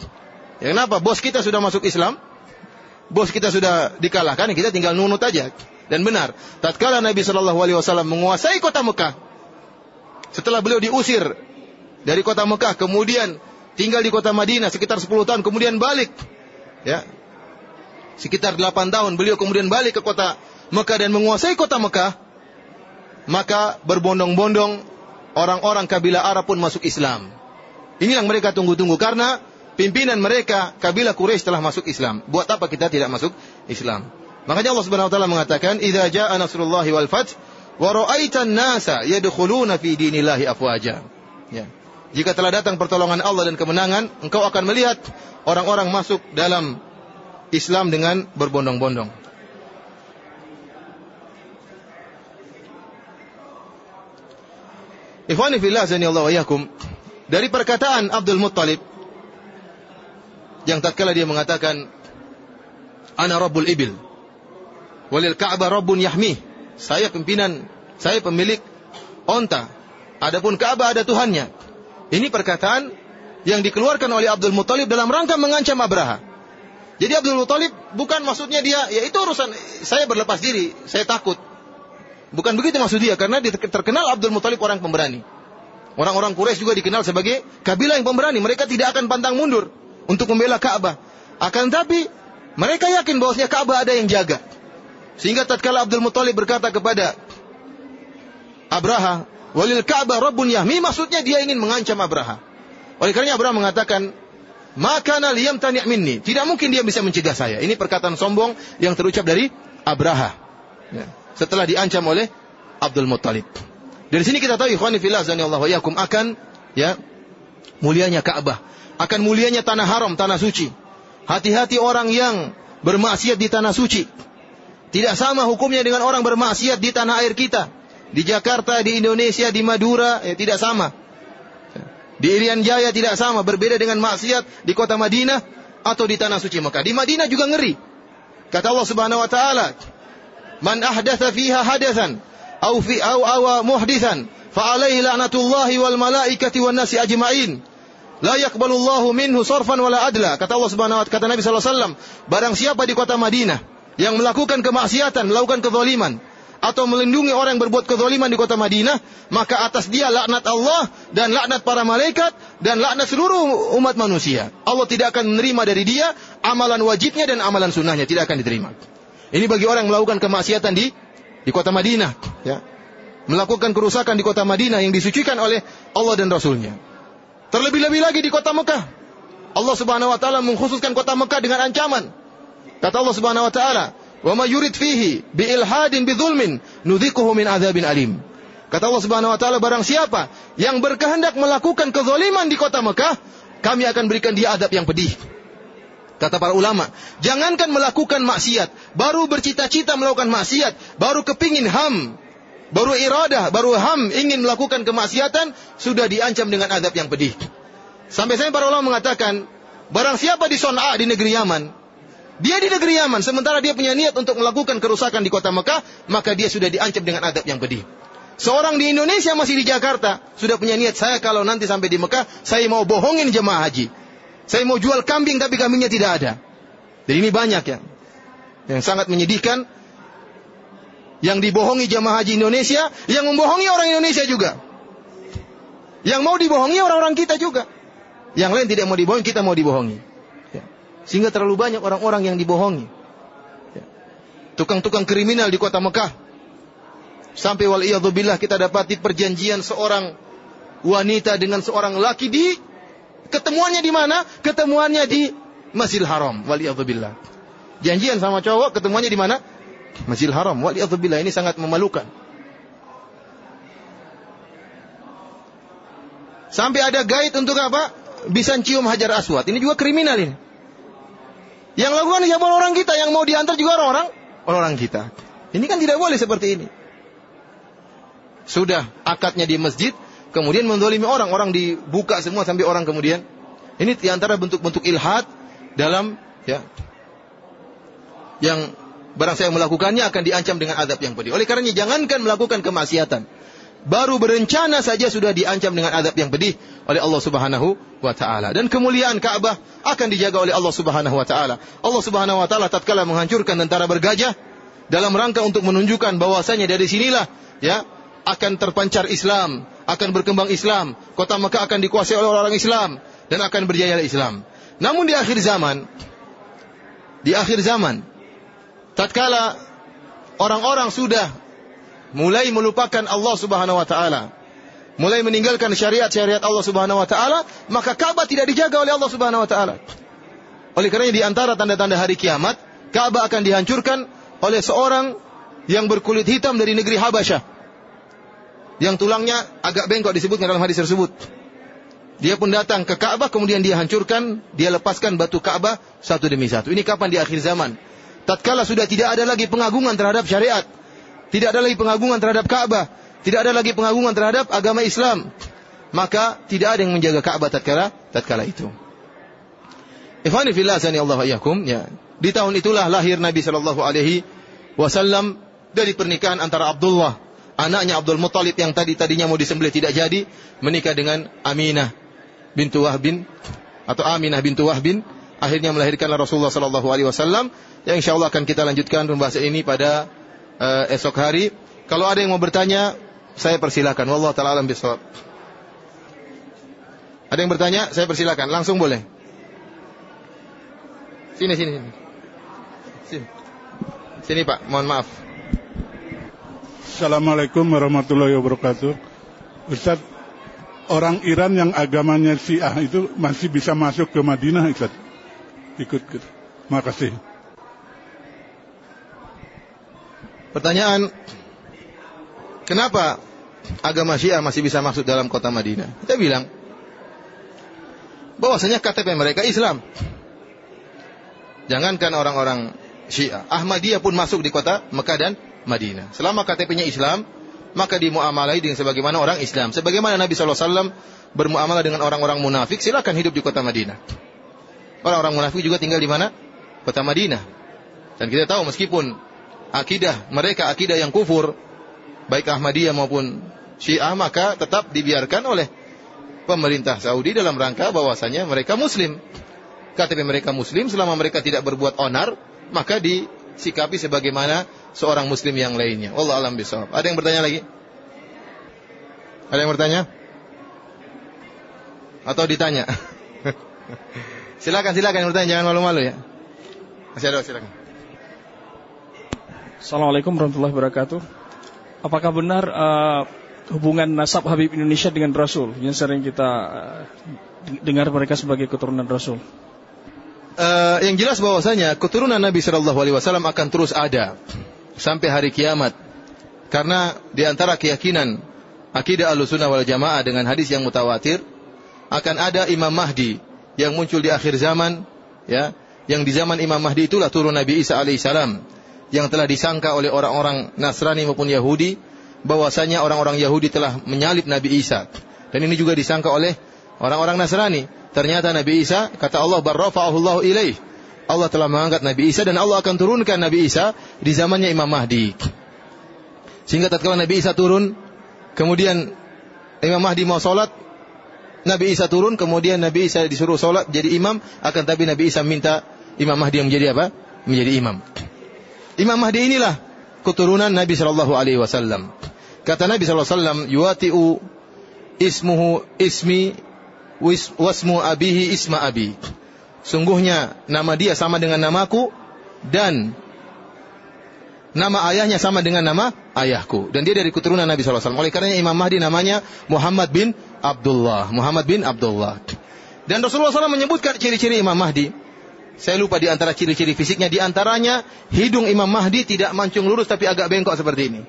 Ya, kenapa? Bos kita sudah masuk Islam, bos kita sudah dikalahkan, kita tinggal nunut aja. Dan benar, tatkala Nabi Shallallahu Alaihi Wasallam menguasai kota Mekah, setelah beliau diusir dari kota Mekah, kemudian tinggal di kota Madinah sekitar 10 tahun, kemudian balik, ya, sekitar 8 tahun, beliau kemudian balik ke kota Mekah dan menguasai kota Mekah, maka berbondong-bondong orang-orang kabilah Arab pun masuk Islam. Ini yang mereka tunggu-tunggu karena pimpinan mereka kabilah Quraisy telah masuk Islam. Buat apa kita tidak masuk Islam? Makanya Allah Subhanahu wa taala mengatakan, "Idza jaa nasrullahi wal fath wa ra'aitan nasa yadkhuluna fi dinillahi afwaja." Ya. jika telah datang pertolongan Allah dan kemenangan, engkau akan melihat orang-orang masuk dalam Islam dengan berbondong-bondong. Ikhwani fillah Allah wa yakum. Dari perkataan Abdul Muttalib yang tatkala dia mengatakan ana rabbul ibil walil ka'bah rabbun yahmi. Saya pimpinan, saya pemilik onta. Adapun Ka'bah ada Tuhannya. Ini perkataan yang dikeluarkan oleh Abdul Muttalib dalam rangka mengancam Abraha. Jadi Abdul Muttalib bukan maksudnya dia, ya itu urusan saya berlepas diri, saya takut. Bukan begitu maksud dia, karena terkenal Abdul Muthalib orang pemberani. Orang-orang Quraisy juga dikenal sebagai kabilah yang pemberani. Mereka tidak akan pantang mundur untuk membela Ka'bah. Akan tapi mereka yakin bahwasanya Ka'bah ada yang jaga. Sehingga tatkala Abdul Muthalib berkata kepada Abraha, "Walil Ka'bah Rabbun Yahmi," maksudnya dia ingin mengancam Abraha. Oleh karena Abraha mengatakan, "Maka liyam tani' minni." Tidak mungkin dia bisa mencegah saya. Ini perkataan sombong yang terucap dari Abraha. Ya setelah diancam oleh Abdul Muttalib. Dari sini kita tahu ikhwani fillah Allah yakum akan ya mulianya Ka'bah, akan mulianya tanah haram, tanah suci. Hati-hati orang yang bermaksiat di tanah suci. Tidak sama hukumnya dengan orang bermaksiat di tanah air kita. Di Jakarta, di Indonesia, di Madura, ya tidak sama. Di Irian Jaya tidak sama, berbeda dengan maksiat di kota Madinah atau di tanah suci Mekah. Di Madinah juga ngeri. Kata Allah Subhanahu wa taala, man ahdatha fiha hadathan au fi au awa muhdithan fa alaihi la'natullahi wal malaikati wan nasi ajma'in la yaqbalullahu minhu sarfan wala adla kata Allah Subhanahu wa taala kata Nabi wasallam barang siapa di kota Madinah yang melakukan kemaksiatan melakukan kezaliman atau melindungi orang yang berbuat kezaliman di kota Madinah, maka atas dia laknat Allah dan laknat para malaikat dan laknat seluruh umat manusia. Allah tidak akan menerima dari dia amalan wajibnya dan amalan sunnahnya tidak akan diterima. Ini bagi orang yang melakukan kemaksiatan di di kota Madinah, ya. Melakukan kerusakan di kota Madinah yang disucikan oleh Allah dan Rasulnya. Terlebih-lebih lagi di kota Mekah. Allah Subhanahu wa taala mengkhususkan kota Mekah dengan ancaman. Kata Allah Subhanahu wa taala, "Wa may yurid fihi bi ilhadin bi dzulmin nudhiquhu min adzabin alim." Kata Allah Subhanahu wa taala, barang siapa yang berkehendak melakukan kezaliman di kota Mekah, kami akan berikan dia adab yang pedih. Kata para ulama, jangankan melakukan maksiat, baru bercita-cita melakukan maksiat, baru kepingin ham, baru iradah, baru ham ingin melakukan kemaksiatan, sudah diancam dengan adab yang pedih. Sampai-sampai para ulama mengatakan, barang siapa di Son'a di negeri Yaman, dia di negeri Yaman, sementara dia punya niat untuk melakukan kerusakan di kota Mekah, maka dia sudah diancam dengan adab yang pedih. Seorang di Indonesia masih di Jakarta, sudah punya niat, saya kalau nanti sampai di Mekah, saya mau bohongin jemaah haji. Saya mau jual kambing tapi kambingnya tidak ada. Jadi ini banyak ya. Yang sangat menyedihkan. Yang dibohongi jamaah haji Indonesia, yang membohongi orang Indonesia juga. Yang mau dibohongi orang-orang kita juga. Yang lain tidak mau dibohongi, kita mau dibohongi. Ya. Sehingga terlalu banyak orang-orang yang dibohongi. Ya. Tukang-tukang kriminal di kota Mekah. Sampai wal kita dapati perjanjian seorang wanita dengan seorang laki di Ketemuannya di mana? Ketemuannya di Masjidil Haram. Waliyadzubillah. Janjian sama cowok, ketemuannya di mana? Masjidil Haram. Waliyadzubillah. Ini sangat memalukan. Sampai ada guide untuk apa? Bisa cium hajar aswad. Ini juga kriminal ini. Yang lakukan siapa orang kita, yang mau diantar juga orang-orang orang-orang kita. Ini kan tidak boleh seperti ini. Sudah akadnya di masjid, kemudian mendolimi orang, orang dibuka semua sampai orang kemudian. Ini di antara bentuk-bentuk ilhad dalam ya yang barang saya melakukannya akan diancam dengan adab yang pedih. Oleh karenanya jangankan melakukan kemaksiatan. Baru berencana saja sudah diancam dengan adab yang pedih oleh Allah Subhanahu wa taala. Dan kemuliaan Ka'bah akan dijaga oleh Allah Subhanahu wa taala. Allah Subhanahu wa taala tatkala menghancurkan tentara bergajah dalam rangka untuk menunjukkan bahwasanya dari sinilah ya akan terpancar Islam, akan berkembang Islam. Kota Mekah akan dikuasai oleh orang-orang Islam dan akan berjaya Islam. Namun di akhir zaman, di akhir zaman, tatkala orang-orang sudah mulai melupakan Allah Subhanahu wa taala, mulai meninggalkan syariat-syariat Allah Subhanahu wa taala, maka Ka'bah tidak dijaga oleh Allah Subhanahu wa taala. Oleh karena di antara tanda-tanda hari kiamat, Ka'bah akan dihancurkan oleh seorang yang berkulit hitam dari negeri Habasyah yang tulangnya agak bengkok disebutkan dalam hadis tersebut. Dia pun datang ke Ka'bah kemudian dia hancurkan, dia lepaskan batu Ka'bah satu demi satu. Ini kapan di akhir zaman? Tatkala sudah tidak ada lagi pengagungan terhadap syariat, tidak ada lagi pengagungan terhadap Ka'bah, tidak ada lagi pengagungan terhadap agama Islam, maka tidak ada yang menjaga Ka'bah tatkala tatkala itu. Ikhwani fillah Allah yakum, ya. Di tahun itulah lahir Nabi sallallahu alaihi wasallam dari pernikahan antara Abdullah, anaknya Abdul Muttalib yang tadi tadinya mau disembelih tidak jadi, menikah dengan Aminah bintu Wahbin atau Aminah bintu Wahbin akhirnya melahirkanlah Rasulullah sallallahu alaihi wasallam yang insyaallah akan kita lanjutkan pembahasan ini pada uh, esok hari. Kalau ada yang mau bertanya, saya persilakan. Wallahu taala alam bisawab. Ada yang bertanya? Saya persilakan. Langsung boleh. Sini sini sini. Sini. Sini Pak, mohon maaf. Assalamualaikum warahmatullahi wabarakatuh. Ustaz, orang Iran yang agamanya Syiah itu masih bisa masuk ke Madinah, Ustaz? Ikut ke. Makasih. Pertanyaan, kenapa agama Syiah masih bisa masuk dalam kota Madinah? Kita bilang, bahwasanya KTP mereka Islam. Jangankan orang-orang Syiah, Ahmadiyah pun masuk di kota Mekah dan Madinah. Selama KTP-nya Islam, maka dimuamalai dengan sebagaimana orang Islam. Sebagaimana Nabi SAW bermuamalah dengan orang-orang munafik, silakan hidup di kota Madinah. Orang-orang munafik juga tinggal di mana? Kota Madinah. Dan kita tahu meskipun akidah mereka akidah yang kufur, baik Ahmadiyah maupun Syiah, maka tetap dibiarkan oleh pemerintah Saudi dalam rangka bahwasanya mereka muslim. KTP mereka muslim selama mereka tidak berbuat onar, maka disikapi sebagaimana seorang muslim yang lainnya. Allah alam bisawab. Ada yang bertanya lagi? Ada yang bertanya? Atau ditanya? (laughs) silakan, silakan yang bertanya, jangan malu-malu ya. Masih ada, silakan. Assalamualaikum warahmatullahi wabarakatuh. Apakah benar uh, hubungan nasab Habib Indonesia dengan Rasul yang sering kita uh, dengar mereka sebagai keturunan Rasul? Uh, yang jelas bahwasanya keturunan Nabi Shallallahu Alaihi Wasallam akan terus ada sampai hari kiamat. Karena di antara keyakinan akidah Ahlussunnah wal Jamaah dengan hadis yang mutawatir akan ada Imam Mahdi yang muncul di akhir zaman ya, yang di zaman Imam Mahdi itulah turun Nabi Isa alaihissalam yang telah disangka oleh orang-orang Nasrani maupun Yahudi bahwasanya orang-orang Yahudi telah menyalib Nabi Isa. Dan ini juga disangka oleh orang-orang Nasrani. Ternyata Nabi Isa kata Allah barrafa'ahullahu ilaih Allah telah mengangkat Nabi Isa dan Allah akan turunkan Nabi Isa di zamannya Imam Mahdi. Sehingga tatkala Nabi Isa turun, kemudian Imam Mahdi mau sholat, Nabi Isa turun, kemudian Nabi Isa disuruh sholat jadi imam, akan tapi Nabi Isa minta Imam Mahdi yang menjadi apa? Menjadi imam. Imam Mahdi inilah keturunan Nabi Shallallahu Alaihi Wasallam. Kata Nabi Shallallahu Alaihi Wasallam, yuatiu ismuhu ismi wasmu abihi isma abi. Sungguhnya nama dia sama dengan namaku dan nama ayahnya sama dengan nama ayahku. Dan dia dari keturunan Nabi SAW. Oleh karenanya Imam Mahdi namanya Muhammad bin Abdullah. Muhammad bin Abdullah. Dan Rasulullah SAW menyebutkan ciri-ciri Imam Mahdi. Saya lupa di antara ciri-ciri fisiknya. Di antaranya hidung Imam Mahdi tidak mancung lurus tapi agak bengkok seperti ini.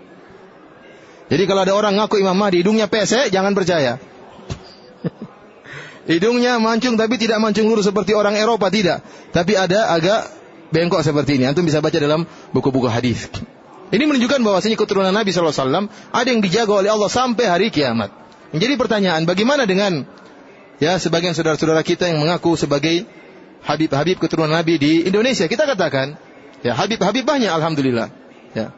Jadi kalau ada orang ngaku Imam Mahdi hidungnya pesek, jangan percaya. (laughs) Hidungnya mancung tapi tidak mancung lurus seperti orang Eropa tidak, tapi ada agak bengkok seperti ini. Antum bisa baca dalam buku-buku hadis. Ini menunjukkan bahwasanya keturunan Nabi SAW ada yang dijaga oleh Allah sampai hari kiamat. Menjadi pertanyaan, bagaimana dengan ya sebagian saudara-saudara kita yang mengaku sebagai Habib-Habib keturunan Nabi di Indonesia? Kita katakan, ya Habib-Habib banyak, alhamdulillah. Ya.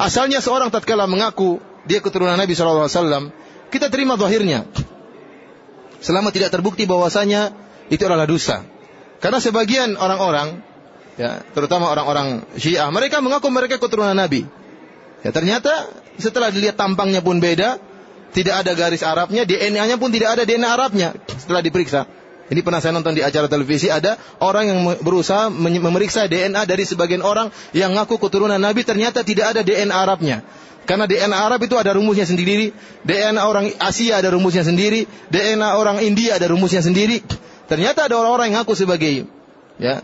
Asalnya seorang tatkala mengaku dia keturunan Nabi SAW, kita terima zahirnya selama tidak terbukti bahwasanya itu adalah dosa. Karena sebagian orang-orang ya, terutama orang-orang Syiah, mereka mengaku mereka keturunan Nabi. Ya, ternyata setelah dilihat tampangnya pun beda, tidak ada garis Arabnya, DNA-nya pun tidak ada DNA Arabnya setelah diperiksa. Ini pernah saya nonton di acara televisi ada orang yang berusaha memeriksa DNA dari sebagian orang yang ngaku keturunan Nabi ternyata tidak ada DNA Arabnya. Karena DNA Arab itu ada rumusnya sendiri, DNA orang Asia ada rumusnya sendiri, DNA orang India ada rumusnya sendiri. Ternyata ada orang-orang yang ngaku sebagai ya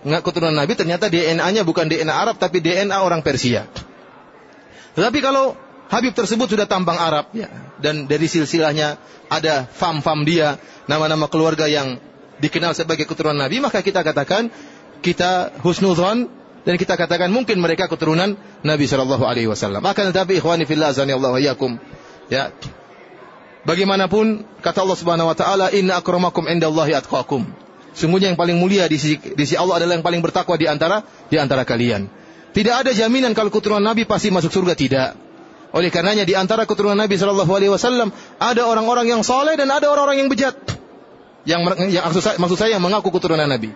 ngaku keturunan Nabi, ternyata DNA-nya bukan DNA Arab tapi DNA orang Persia. Tetapi kalau Habib tersebut sudah tampang Arab ya. dan dari silsilahnya ada fam-fam dia, nama-nama keluarga yang dikenal sebagai keturunan Nabi, maka kita katakan kita husnuzon dan kita katakan mungkin mereka keturunan Nabi Shallallahu Alaihi Wasallam. Akan tetapi ikhwani fillah Allah yakum. Ya. Bagaimanapun kata Allah Subhanahu Wa Taala Inna akramakum indallahi atqakum. Sungguhnya yang paling mulia di sisi, di sisi Allah adalah yang paling bertakwa di antara di antara kalian. Tidak ada jaminan kalau keturunan Nabi pasti masuk surga tidak. Oleh karenanya di antara keturunan Nabi Shallallahu Alaihi Wasallam ada orang-orang yang soleh dan ada orang-orang yang bejat. Yang, yang maksud saya, yang mengaku keturunan Nabi.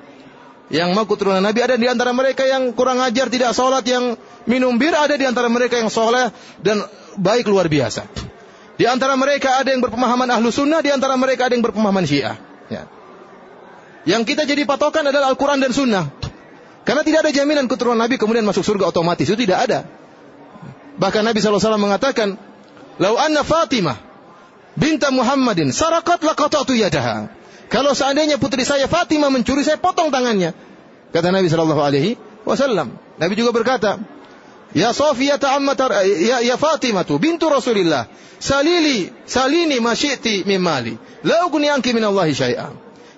Yang mau keturunan Nabi ada di antara mereka yang kurang ajar tidak sholat yang minum bir ada di antara mereka yang soleh dan baik luar biasa. Di antara mereka ada yang berpemahaman ahlu sunnah di antara mereka ada yang berpemahaman syiah. Ya. yang kita jadi patokan adalah Al-Quran dan sunnah. Karena tidak ada jaminan keturunan Nabi kemudian masuk surga otomatis. Itu tidak ada bahkan Nabi SAW mengatakan lau anna Fatimah binta Muhammadin sarakat laqatatu yadaha kalau seandainya putri saya Fatimah mencuri, saya potong tangannya. Kata Nabi Shallallahu Alaihi Wasallam. Nabi juga berkata, Ya Sofia ta'ammatar, ya, ya Fatimah tu, bintu Rasulillah, salili, salini masyiti mimali, la anki minallahi syai'ah.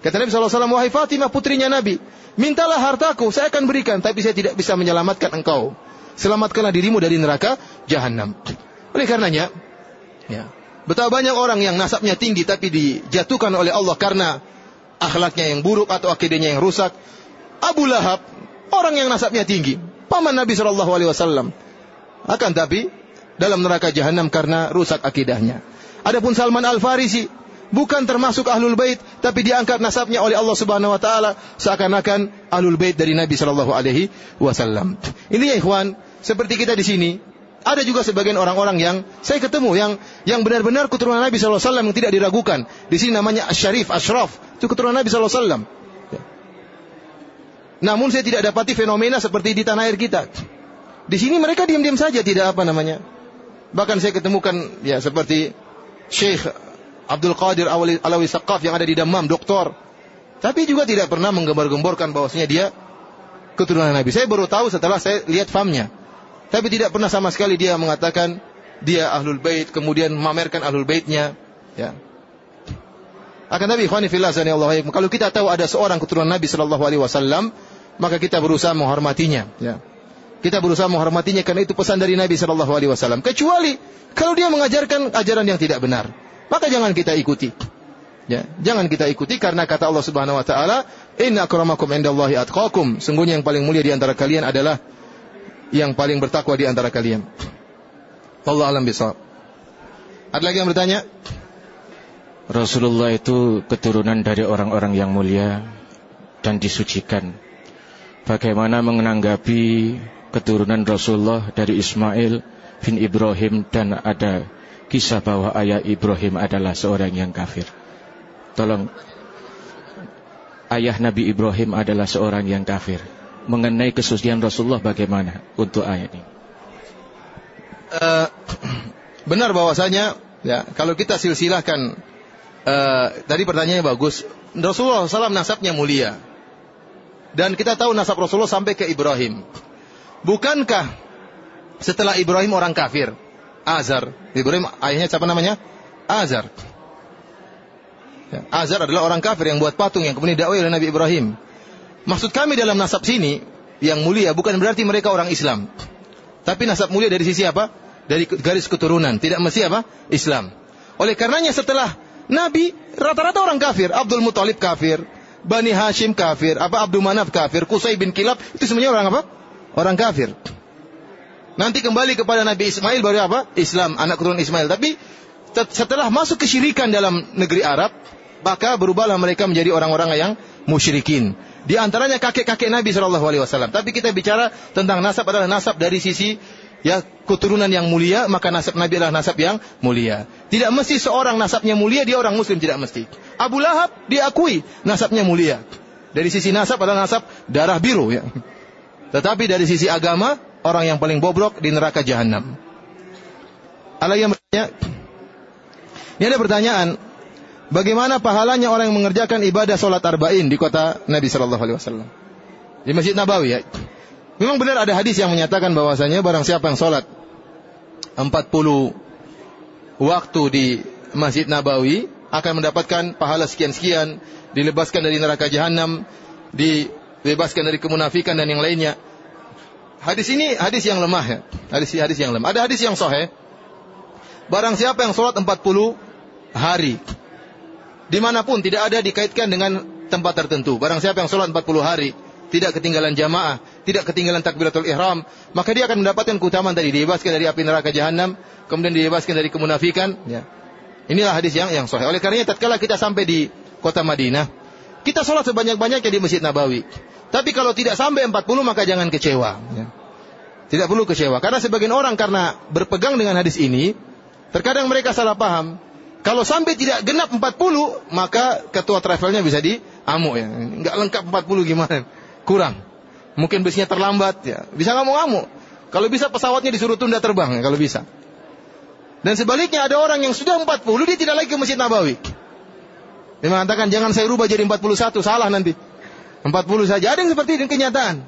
Kata Nabi SAW, wahai Fatimah putrinya Nabi, mintalah hartaku, saya akan berikan, tapi saya tidak bisa menyelamatkan engkau. Selamatkanlah dirimu dari neraka jahanam. Oleh karenanya, ya, Betapa banyak orang yang nasabnya tinggi tapi dijatuhkan oleh Allah karena akhlaknya yang buruk atau akidahnya yang rusak. Abu Lahab, orang yang nasabnya tinggi, paman Nabi Shallallahu Alaihi Wasallam. Akan tapi dalam neraka jahanam karena rusak akidahnya. Adapun Salman Al Farisi bukan termasuk ahlul bait tapi diangkat nasabnya oleh Allah Subhanahu wa taala seakan-akan ahlul bait dari Nabi Shallallahu alaihi wasallam. Ini ya ikhwan, seperti kita di sini ada juga sebagian orang-orang yang saya ketemu yang yang benar-benar keturunan Nabi SAW yang tidak diragukan. Di sini namanya Asharif, Ashraf. Itu keturunan Nabi SAW. Ya. Namun saya tidak dapati fenomena seperti di tanah air kita. Di sini mereka diam-diam saja tidak apa namanya. Bahkan saya ketemukan ya seperti Syekh Abdul Qadir Alawi Sakaf yang ada di Damam, doktor. Tapi juga tidak pernah menggembar-gemborkan bahwasanya dia keturunan Nabi. Saya baru tahu setelah saya lihat famnya. Tapi tidak pernah sama sekali dia mengatakan dia ahlul bait kemudian memamerkan ahlul baitnya. Ya. Akan tapi Allah kalau kita tahu ada seorang keturunan Nabi sallallahu alaihi wasallam, maka kita berusaha menghormatinya, ya. Kita berusaha menghormatinya karena itu pesan dari Nabi sallallahu alaihi wasallam. Kecuali kalau dia mengajarkan ajaran yang tidak benar, maka jangan kita ikuti. Ya, jangan kita ikuti karena kata Allah Subhanahu wa taala, "Inna akramakum indallahi atqakum." Sungguhnya yang paling mulia di antara kalian adalah yang paling bertakwa di antara kalian. Allah alam bisa. Ada lagi yang bertanya? Rasulullah itu keturunan dari orang-orang yang mulia dan disucikan. Bagaimana menanggapi keturunan Rasulullah dari Ismail bin Ibrahim dan ada kisah bahwa ayah Ibrahim adalah seorang yang kafir. Tolong ayah Nabi Ibrahim adalah seorang yang kafir mengenai kesucian Rasulullah bagaimana untuk ayat ini? Uh, (clears throat) benar bahwasanya ya kalau kita silsilahkan uh, tadi pertanyaannya bagus. Rasulullah SAW nasabnya mulia. Dan kita tahu nasab Rasulullah sampai ke Ibrahim. Bukankah setelah Ibrahim orang kafir? Azar Ibrahim ayahnya siapa namanya? Azar ya, Azar adalah orang kafir yang buat patung yang kemudian dakwah oleh Nabi Ibrahim Maksud kami dalam nasab sini yang mulia bukan berarti mereka orang Islam. Tapi nasab mulia dari sisi apa? Dari garis keturunan, tidak mesti apa? Islam. Oleh karenanya setelah Nabi rata-rata orang kafir, Abdul Muthalib kafir, Bani Hashim kafir, apa Abdul Manaf kafir, Qusay bin Kilab itu semuanya orang apa? Orang kafir. Nanti kembali kepada Nabi Ismail baru apa? Islam, anak keturunan Ismail. Tapi setelah masuk kesyirikan dalam negeri Arab, maka berubahlah mereka menjadi orang-orang yang musyrikin. Di antaranya kakek-kakek Nabi Shallallahu Alaihi Wasallam. Tapi kita bicara tentang nasab adalah nasab dari sisi ya keturunan yang mulia, maka nasab Nabi adalah nasab yang mulia. Tidak mesti seorang nasabnya mulia dia orang Muslim tidak mesti. Abu Lahab diakui nasabnya mulia. Dari sisi nasab adalah nasab darah biru ya. Tetapi dari sisi agama orang yang paling bobrok di neraka jahanam. Ada yang bertanya? Ini ada pertanyaan. Bagaimana pahalanya orang yang mengerjakan ibadah sholat arba'in di kota Nabi Shallallahu Alaihi Wasallam di Masjid Nabawi ya. Memang benar ada hadis yang menyatakan bahwasanya barang siapa yang sholat 40 waktu di Masjid Nabawi akan mendapatkan pahala sekian-sekian, dilebaskan dari neraka jahanam, dibebaskan dari kemunafikan dan yang lainnya. Hadis ini hadis yang lemah ya. Hadis hadis yang lemah. Ada hadis yang sahih. Barang siapa yang sholat 40 hari. Di mana pun tidak ada dikaitkan dengan tempat tertentu. Barang siapa yang sholat 40 hari. Tidak ketinggalan jamaah. Tidak ketinggalan takbiratul ihram. Maka dia akan mendapatkan keutamaan tadi. Dibebaskan dari api neraka jahanam. Kemudian dibebaskan dari kemunafikan. Ya. Inilah hadis yang yang sahih. Oleh karenanya tatkala kita sampai di kota Madinah. Kita sholat sebanyak-banyaknya di Masjid Nabawi. Tapi kalau tidak sampai 40 maka jangan kecewa. Ya. Tidak perlu kecewa. Karena sebagian orang karena berpegang dengan hadis ini. Terkadang mereka salah paham. Kalau sampai tidak genap 40, maka ketua travelnya bisa diamuk ya. Enggak lengkap 40 gimana? Kurang. Mungkin busnya terlambat ya. Bisa ngamuk-ngamuk. Kalau bisa pesawatnya disuruh tunda terbang ya, kalau bisa. Dan sebaliknya ada orang yang sudah 40, dia tidak lagi ke Masjid Nabawi. Dia mengatakan jangan saya rubah jadi 41, salah nanti. 40 saja. Ada yang seperti ini kenyataan.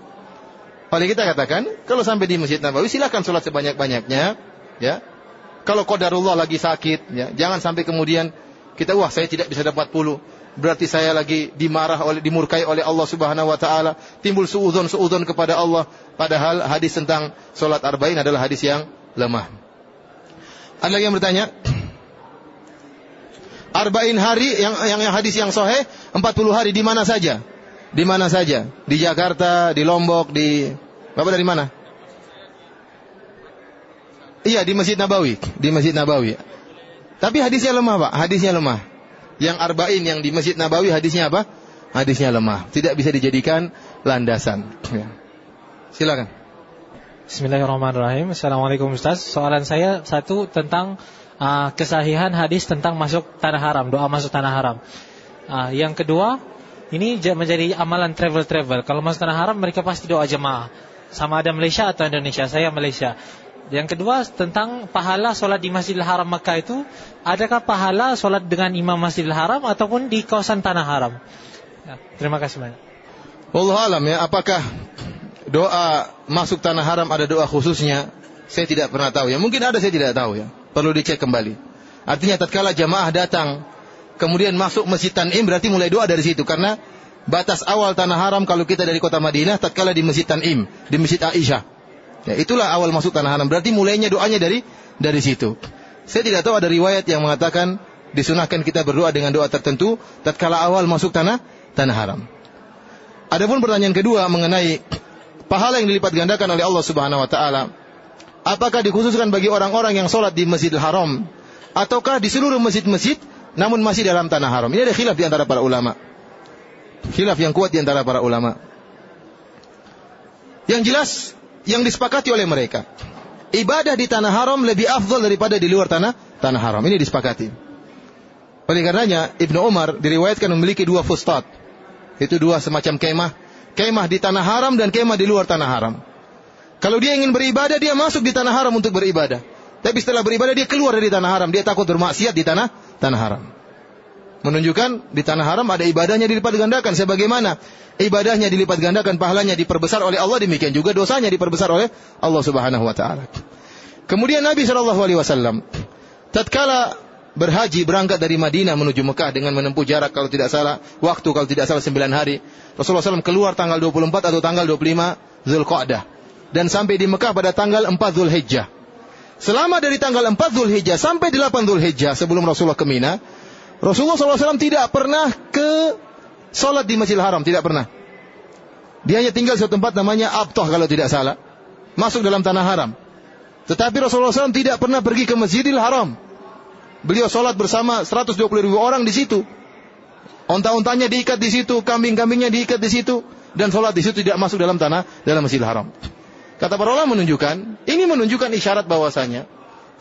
Oleh kita katakan, kalau sampai di Masjid Nabawi silahkan sholat sebanyak-banyaknya, ya. Kalau kodarullah lagi sakit, ya, jangan sampai kemudian kita wah saya tidak bisa dapat 40. Berarti saya lagi dimarah oleh dimurkai oleh Allah Subhanahu wa taala, timbul suudzon-suudzon kepada Allah, padahal hadis tentang salat arba'in adalah hadis yang lemah. Ada lagi yang bertanya? Arba'in hari yang yang, yang hadis yang sahih 40 hari di mana saja? Di mana saja? Di Jakarta, di Lombok, di Bapak dari mana? Iya di Masjid Nabawi, di Masjid Nabawi. Tapi hadisnya lemah pak, hadisnya lemah. Yang arba'in yang di Masjid Nabawi hadisnya apa? Hadisnya lemah, tidak bisa dijadikan landasan. Ya. Silakan. Bismillahirrahmanirrahim. Assalamualaikum Ustaz. Soalan saya satu tentang uh, kesahihan hadis tentang masuk tanah haram, doa masuk tanah haram. Uh, yang kedua, ini menjadi amalan travel-travel. Kalau masuk tanah haram mereka pasti doa jemaah. Sama ada Malaysia atau Indonesia. Saya Malaysia. Yang kedua tentang pahala solat di Masjidil Haram Mekah itu, adakah pahala solat dengan imam Masjidil Haram ataupun di kawasan tanah haram? Ya, terima kasih banyak. Allah alam ya, apakah doa masuk tanah haram ada doa khususnya? Saya tidak pernah tahu ya. Mungkin ada saya tidak tahu ya. Perlu dicek kembali. Artinya tatkala jamaah datang kemudian masuk Masjid Tanim berarti mulai doa dari situ karena batas awal tanah haram kalau kita dari kota Madinah tatkala di Masjid Tanim, di Masjid Aisyah. Ya, itulah awal masuk tanah haram. Berarti mulainya doanya dari dari situ. Saya tidak tahu ada riwayat yang mengatakan disunahkan kita berdoa dengan doa tertentu tatkala awal masuk tanah tanah haram. Adapun pertanyaan kedua mengenai pahala yang dilipat gandakan oleh Allah Subhanahu wa taala, apakah dikhususkan bagi orang-orang yang sholat di Masjidil Haram ataukah di seluruh masjid-masjid namun masih dalam tanah haram? Ini ada khilaf di antara para ulama. Khilaf yang kuat di antara para ulama. Yang jelas yang disepakati oleh mereka. Ibadah di tanah haram lebih afdal daripada di luar tanah tanah haram. Ini disepakati. Oleh karenanya Ibnu Umar diriwayatkan memiliki dua fustat. Itu dua semacam kemah. Kemah di tanah haram dan kemah di luar tanah haram. Kalau dia ingin beribadah, dia masuk di tanah haram untuk beribadah. Tapi setelah beribadah, dia keluar dari tanah haram. Dia takut bermaksiat di tanah tanah haram. Menunjukkan di tanah haram ada ibadahnya dilipat gandakan. Sebagaimana ibadahnya dilipat gandakan, pahalanya diperbesar oleh Allah, demikian juga dosanya diperbesar oleh Allah Subhanahu wa taala. Kemudian Nabi Shallallahu alaihi wasallam tatkala berhaji berangkat dari Madinah menuju Mekah dengan menempuh jarak kalau tidak salah waktu kalau tidak salah 9 hari. Rasulullah SAW keluar tanggal 24 atau tanggal 25 Zulqa'dah dan sampai di Mekah pada tanggal 4 Zulhijjah. Selama dari tanggal 4 Zulhijjah sampai 8 Zulhijjah sebelum Rasulullah ke Mina, Rasulullah SAW tidak pernah ke Salat di Masjidil Haram, tidak pernah. Dia hanya tinggal di satu tempat namanya Abtoh kalau tidak salah. Masuk dalam tanah haram. Tetapi Rasulullah SAW tidak pernah pergi ke Masjidil Haram. Beliau sholat bersama 120 ribu orang di situ. Onta-ontanya diikat di situ, kambing-kambingnya diikat di situ, dan sholat di situ tidak masuk dalam tanah dalam Masjidil Haram. Kata para ulama menunjukkan, ini menunjukkan isyarat bahwasanya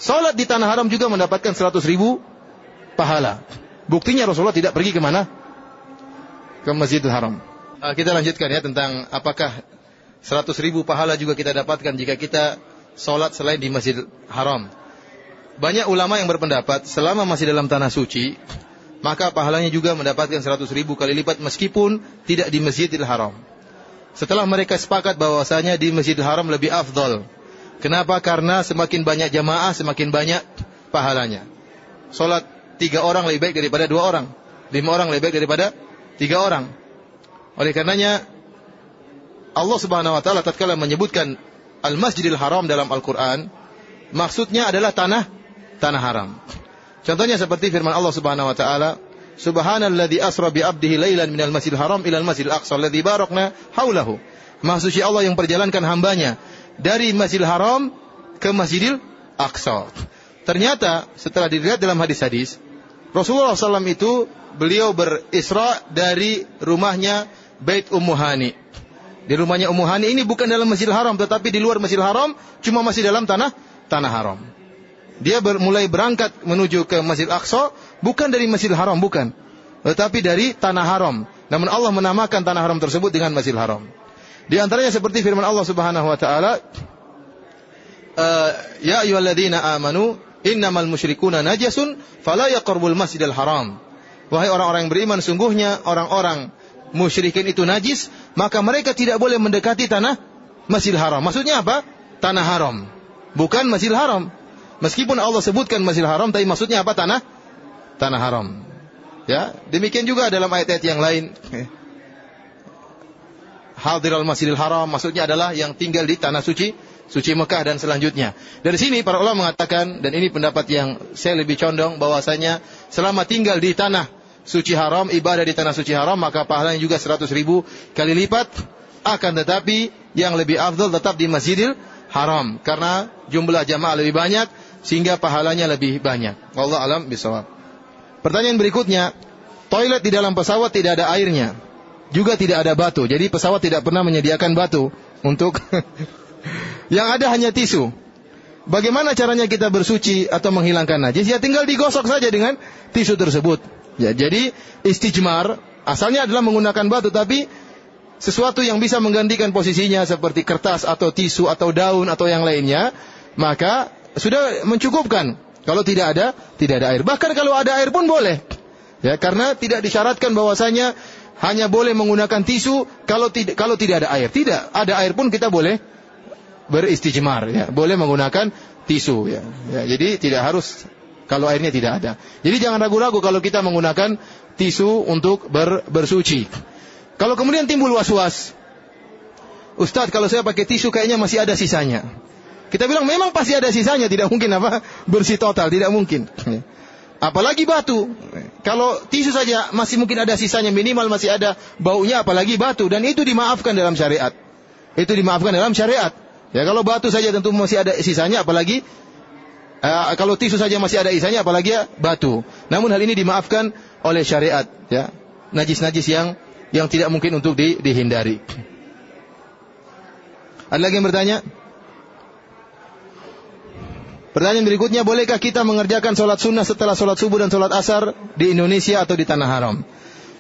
sholat di tanah haram juga mendapatkan 100 ribu pahala. Buktinya Rasulullah tidak pergi ke mana? ke Masjidil Haram. Uh, kita lanjutkan ya tentang apakah 100 ribu pahala juga kita dapatkan jika kita sholat selain di Masjidil Haram. Banyak ulama yang berpendapat selama masih dalam tanah suci, maka pahalanya juga mendapatkan 100 ribu kali lipat meskipun tidak di Masjidil Haram. Setelah mereka sepakat bahwasanya di Masjidil Haram lebih afdol, Kenapa? Karena semakin banyak jamaah, semakin banyak pahalanya. Solat tiga orang lebih baik daripada dua orang. Lima orang lebih baik daripada tiga orang. Oleh karenanya, Allah subhanahu wa ta'ala tatkala menyebutkan Al-Masjidil Haram dalam Al-Quran, maksudnya adalah tanah tanah haram. Contohnya seperti firman Allah Subhanahu wa taala, Subhanalladzi asra bi 'abdihi lailan minal masjidil haram ilal masjidil aqsa alladzi barakna haulahu. Suci Allah yang perjalankan hambanya dari Masjidil Haram ke Masjidil Aqsa. Ternyata setelah dilihat dalam hadis-hadis, Rasulullah SAW itu beliau berisra dari rumahnya Bait Ummu Hani. Di rumahnya Ummu Hani ini bukan dalam Masjidil Haram, tetapi di luar Masjidil Haram, cuma masih dalam tanah tanah haram. Dia ber, mulai berangkat menuju ke Masjid Aqsa bukan dari Masjidil Haram, bukan. Tetapi dari tanah haram. Namun Allah menamakan tanah haram tersebut dengan Masjidil Haram. Di antaranya seperti firman Allah Subhanahu wa taala, uh, "Ya ayyuhalladzina amanu, innamal musyrikuna najasun, fala yaqrabul Masjidil Haram." Wahai orang-orang yang beriman, sungguhnya orang-orang musyrikin itu najis, maka mereka tidak boleh mendekati tanah Masjidil Haram. Maksudnya apa? Tanah haram. Bukan Masjidil Haram. Meskipun Allah sebutkan Masjidil Haram, tapi maksudnya apa tanah? Tanah haram. Ya, demikian juga dalam ayat-ayat yang lain. Hadiral Masjidil Haram maksudnya adalah yang tinggal di tanah suci, suci Mekah dan selanjutnya. Dari sini para ulama mengatakan dan ini pendapat yang saya lebih condong bahwasanya selama tinggal di tanah suci haram, ibadah di tanah suci haram, maka pahalanya juga 100 ribu kali lipat. Akan tetapi yang lebih afdal tetap di Masjidil Haram karena jumlah jamaah lebih banyak sehingga pahalanya lebih banyak. Allah alam bisawab. Pertanyaan berikutnya, toilet di dalam pesawat tidak ada airnya, juga tidak ada batu. Jadi pesawat tidak pernah menyediakan batu untuk (laughs) yang ada hanya tisu. Bagaimana caranya kita bersuci atau menghilangkan najis? Ya tinggal digosok saja dengan tisu tersebut. Ya, jadi istijmar asalnya adalah menggunakan batu tapi sesuatu yang bisa menggantikan posisinya seperti kertas atau tisu atau daun atau yang lainnya, maka sudah mencukupkan. Kalau tidak ada, tidak ada air. Bahkan kalau ada air pun boleh. Ya, karena tidak disyaratkan bahwasanya hanya boleh menggunakan tisu kalau tidak kalau tidak ada air. Tidak, ada air pun kita boleh beristijmar ya. Boleh menggunakan tisu ya. ya. Jadi tidak harus kalau airnya tidak ada. Jadi jangan ragu-ragu kalau kita menggunakan tisu untuk ber, bersuci. Kalau kemudian timbul was-was, Ustadz kalau saya pakai tisu kayaknya masih ada sisanya. Kita bilang memang pasti ada sisanya, tidak mungkin apa (laughs) bersih total, tidak mungkin. Apalagi batu. Kalau tisu saja masih mungkin ada sisanya, minimal masih ada baunya, apalagi batu. Dan itu dimaafkan dalam syariat. Itu dimaafkan dalam syariat. Ya kalau batu saja tentu masih ada sisanya, apalagi uh, kalau tisu saja masih ada sisanya, apalagi ya, batu. Namun hal ini dimaafkan oleh syariat. Ya najis-najis yang yang tidak mungkin untuk di, dihindari. Ada lagi yang bertanya? Pertanyaan berikutnya, bolehkah kita mengerjakan sholat sunnah setelah sholat subuh dan sholat asar di Indonesia atau di tanah haram?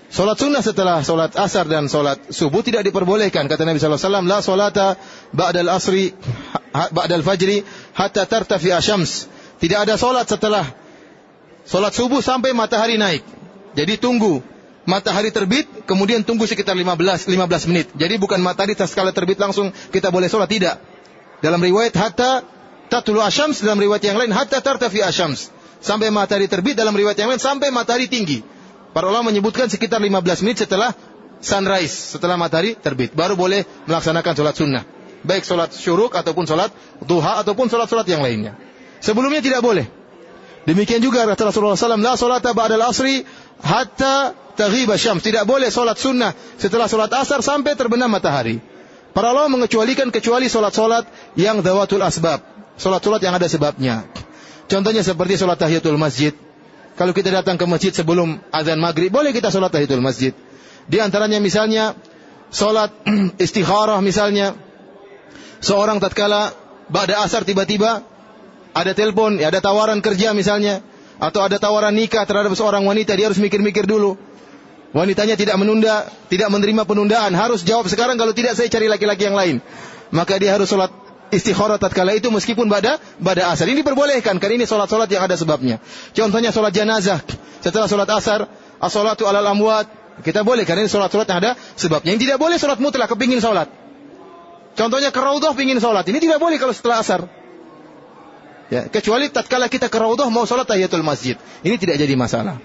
Sholat sunnah setelah sholat asar dan sholat subuh tidak diperbolehkan. Kata Nabi SAW, La sholata ba'dal asri, ba'dal fajri, hatta tartafi asyams. Tidak ada sholat setelah sholat subuh sampai matahari naik. Jadi tunggu matahari terbit, kemudian tunggu sekitar 15, 15 menit. Jadi bukan matahari tatkala terbit langsung kita boleh sholat, tidak. Dalam riwayat hatta tatlu asyams dalam riwayat yang lain hatta tartafi asyams. Sampai matahari terbit dalam riwayat yang lain sampai matahari tinggi. Para ulama menyebutkan sekitar 15 menit setelah sunrise, setelah matahari terbit. Baru boleh melaksanakan sholat sunnah. Baik sholat syuruk ataupun sholat duha ataupun sholat-sholat yang lainnya. Sebelumnya tidak boleh. Demikian juga kata Rasulullah SAW, La sholata ba'dal asri hatta taghiba syams. Tidak boleh sholat sunnah setelah sholat asar sampai terbenam matahari. Para ulama mengecualikan kecuali sholat-sholat yang dawatul asbab Sholat-sholat yang ada sebabnya. Contohnya seperti sholat tahiyatul masjid. Kalau kita datang ke masjid sebelum azan maghrib, boleh kita sholat tahiyatul masjid. Di antaranya misalnya, sholat (clears throat) istikharah misalnya. Seorang tatkala pada asar tiba-tiba ada telepon, ada tawaran kerja misalnya. Atau ada tawaran nikah terhadap seorang wanita, dia harus mikir-mikir dulu. Wanitanya tidak menunda, tidak menerima penundaan. Harus jawab sekarang, kalau tidak saya cari laki-laki yang lain. Maka dia harus sholat istikharah tatkala itu meskipun pada pada asar. Ini diperbolehkan karena ini solat-solat yang ada sebabnya. Contohnya solat jenazah setelah solat asar, as-salatu alal amwat. Kita boleh karena ini solat-solat yang ada sebabnya. Yang tidak boleh solat mutlak kepingin solat. Contohnya ke Raudhah pingin sholat. Ini tidak boleh kalau setelah asar. Ya, kecuali tatkala kita ke Raudhah mau sholat tahiyatul masjid. Ini tidak jadi masalah.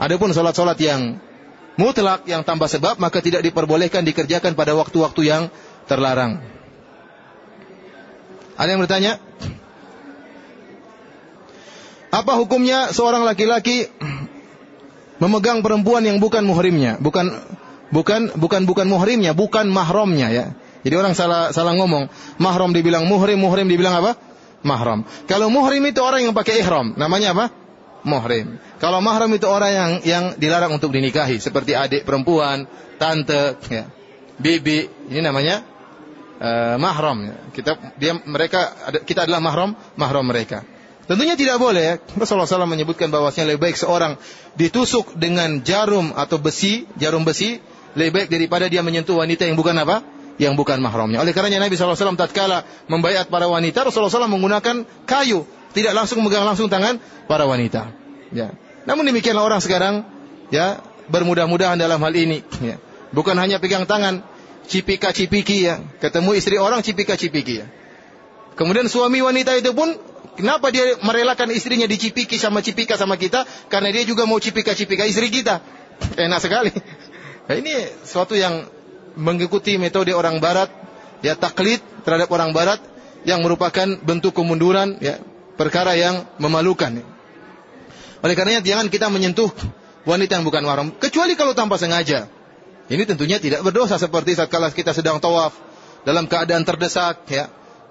Adapun sholat-sholat yang mutlak yang tanpa sebab maka tidak diperbolehkan dikerjakan pada waktu-waktu yang terlarang. Ada yang bertanya? Apa hukumnya seorang laki-laki memegang perempuan yang bukan muhrimnya, bukan bukan bukan bukan muhrimnya, bukan mahramnya ya. Jadi orang salah salah ngomong. Mahram dibilang muhrim, muhrim dibilang apa? Mahram. Kalau muhrim itu orang yang pakai ihram, namanya apa? Muhrim. Kalau mahram itu orang yang yang dilarang untuk dinikahi, seperti adik perempuan, tante, ya, bibi. Ini namanya uh, mahram. Kita dia mereka kita adalah mahram, mahram mereka. Tentunya tidak boleh ya. Rasulullah SAW menyebutkan bahwasanya lebih baik seorang ditusuk dengan jarum atau besi, jarum besi, lebih baik daripada dia menyentuh wanita yang bukan apa? Yang bukan mahramnya. Oleh karenanya Nabi SAW tatkala membayat para wanita, Rasulullah SAW menggunakan kayu. Tidak langsung memegang langsung tangan para wanita. Ya. Namun demikianlah orang sekarang ya bermudah-mudahan dalam hal ini. Ya. Bukan hanya pegang tangan, cipika cipiki ya. Ketemu istri orang cipika cipiki ya. Kemudian suami wanita itu pun Kenapa dia merelakan istrinya dicipiki sama cipika sama kita? Karena dia juga mau cipika-cipika istri kita. Enak sekali. (laughs) Nah, ini suatu yang mengikuti metode orang barat, ya taklid terhadap orang barat yang merupakan bentuk kemunduran, ya perkara yang memalukan. Oleh karenanya jangan kita menyentuh wanita yang bukan mahram, kecuali kalau tanpa sengaja. Ini tentunya tidak berdosa seperti saat kala kita sedang tawaf dalam keadaan terdesak, ya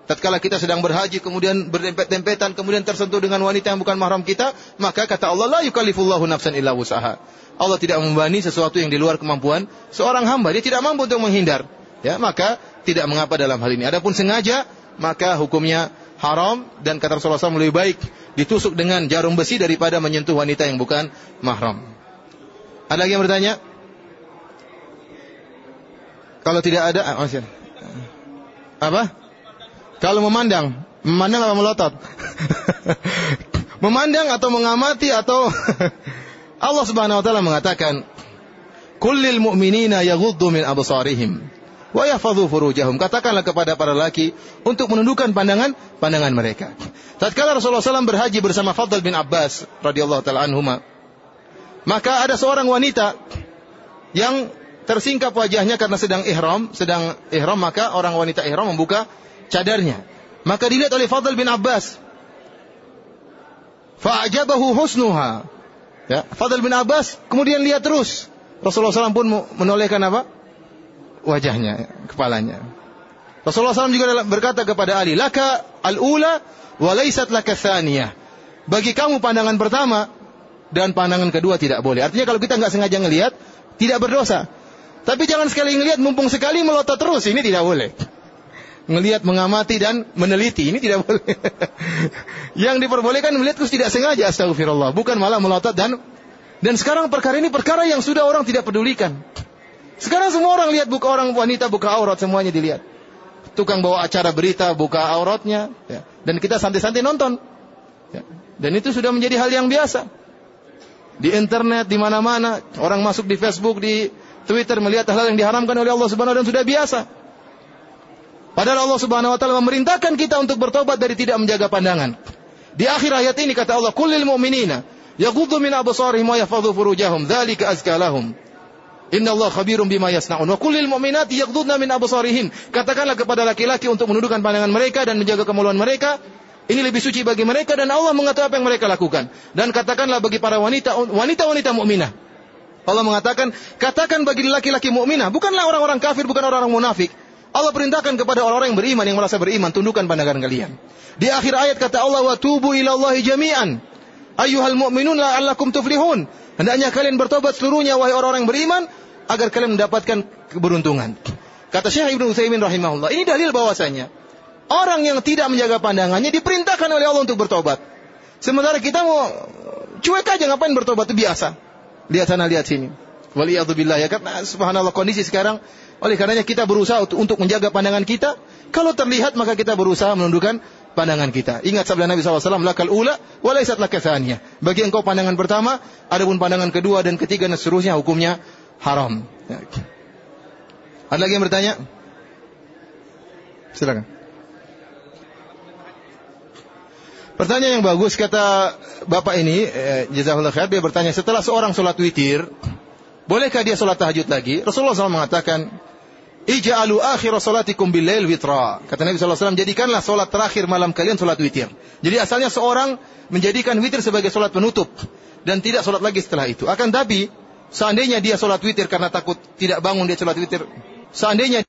tatkala kita sedang berhaji kemudian berdempet-dempetan kemudian tersentuh dengan wanita yang bukan mahram kita, maka kata Allah la yukallifullahu nafsan illa wusaha. Allah tidak membebani sesuatu yang di luar kemampuan seorang hamba, dia tidak mampu untuk menghindar. Ya, maka tidak mengapa dalam hal ini. Adapun sengaja, maka hukumnya haram dan kata Rasulullah SAW lebih baik ditusuk dengan jarum besi daripada menyentuh wanita yang bukan mahram. Ada lagi yang bertanya? Kalau tidak ada, ah, apa? Kalau memandang, memandang apa melotot? (laughs) memandang atau mengamati atau (laughs) Allah Subhanahu wa taala mengatakan, "Kullil mu'minina yaghuddu min absarihim wa yahfadhu furujahum." Katakanlah kepada para laki untuk menundukkan pandangan pandangan mereka. Tatkala Rasulullah SAW berhaji bersama Fadl bin Abbas radhiyallahu taala anhuma, maka ada seorang wanita yang tersingkap wajahnya karena sedang ihram, sedang ihram maka orang wanita ihram membuka cadarnya. Maka dilihat oleh Fadl bin Abbas. Fa'ajabahu husnuha. Ya, Fadl bin Abbas kemudian lihat terus. Rasulullah SAW pun menolehkan apa? Wajahnya, kepalanya. Rasulullah SAW juga berkata kepada Ali, Laka al-ula wa laysat laka thaniyah. Bagi kamu pandangan pertama dan pandangan kedua tidak boleh. Artinya kalau kita nggak sengaja ngelihat, tidak berdosa. Tapi jangan sekali ngelihat mumpung sekali melotot terus, ini tidak boleh melihat, mengamati dan meneliti. Ini tidak boleh. (laughs) yang diperbolehkan melihat terus tidak sengaja astagfirullah, bukan malah melotot dan dan sekarang perkara ini perkara yang sudah orang tidak pedulikan. Sekarang semua orang lihat buka orang wanita buka aurat semuanya dilihat. Tukang bawa acara berita buka auratnya ya. dan kita santai-santai nonton. Ya. Dan itu sudah menjadi hal yang biasa. Di internet di mana-mana orang masuk di Facebook di Twitter melihat hal yang diharamkan oleh Allah Subhanahu wa taala sudah biasa. Padahal Allah Subhanahu wa taala memerintahkan kita untuk bertobat dari tidak menjaga pandangan. Di akhir ayat ini kata Allah, "Kullil mu'minina yaghuddu min absarihim wa yahfadhu furujahum, dzalika azka lahum." Inna Allah khabirum bima yasnaun. Wa kullil mu'minati yaghdudna min absarihin. Katakanlah kepada laki-laki untuk menundukkan pandangan mereka dan menjaga kemaluan mereka. Ini lebih suci bagi mereka dan Allah mengetahui apa yang mereka lakukan. Dan katakanlah bagi para wanita wanita-wanita mukminah. Allah mengatakan, katakan bagi laki-laki mukminah, bukanlah orang-orang kafir, bukan orang-orang munafik. Allah perintahkan kepada orang-orang yang beriman yang merasa beriman tundukkan pandangan kalian. Di akhir ayat kata Allah wa tubu ila Allah jami'an ayyuhal mu'minun la'allakum tuflihun. Hendaknya kalian bertobat seluruhnya wahai orang-orang yang beriman agar kalian mendapatkan keberuntungan. Kata Syekh Ibnu Utsaimin rahimahullah, ini dalil bahwasanya orang yang tidak menjaga pandangannya diperintahkan oleh Allah untuk bertobat. Sementara kita mau cuek aja ngapain bertobat itu biasa. Lihat sana lihat sini. Waliyadzubillah ya kan subhanallah kondisi sekarang oleh karenanya kita berusaha untuk menjaga pandangan kita. Kalau terlihat maka kita berusaha menundukkan pandangan kita. Ingat sabda Nabi SAW, lakal ula, walaisat lakathaniya. Bagi engkau pandangan pertama, adapun pandangan kedua dan ketiga dan seterusnya hukumnya haram. Ya. Ada lagi yang bertanya? Silakan. Pertanyaan yang bagus kata Bapak ini, eh, khair, dia bertanya setelah seorang sholat witir, bolehkah dia sholat tahajud lagi? Rasulullah SAW mengatakan, Ija'alu akhir salatikum bilail witra. Kata Nabi SAW, jadikanlah sholat terakhir malam kalian sholat witir. Jadi asalnya seorang menjadikan witir sebagai sholat penutup. Dan tidak sholat lagi setelah itu. Akan tapi, seandainya dia sholat witir karena takut tidak bangun dia sholat witir. Seandainya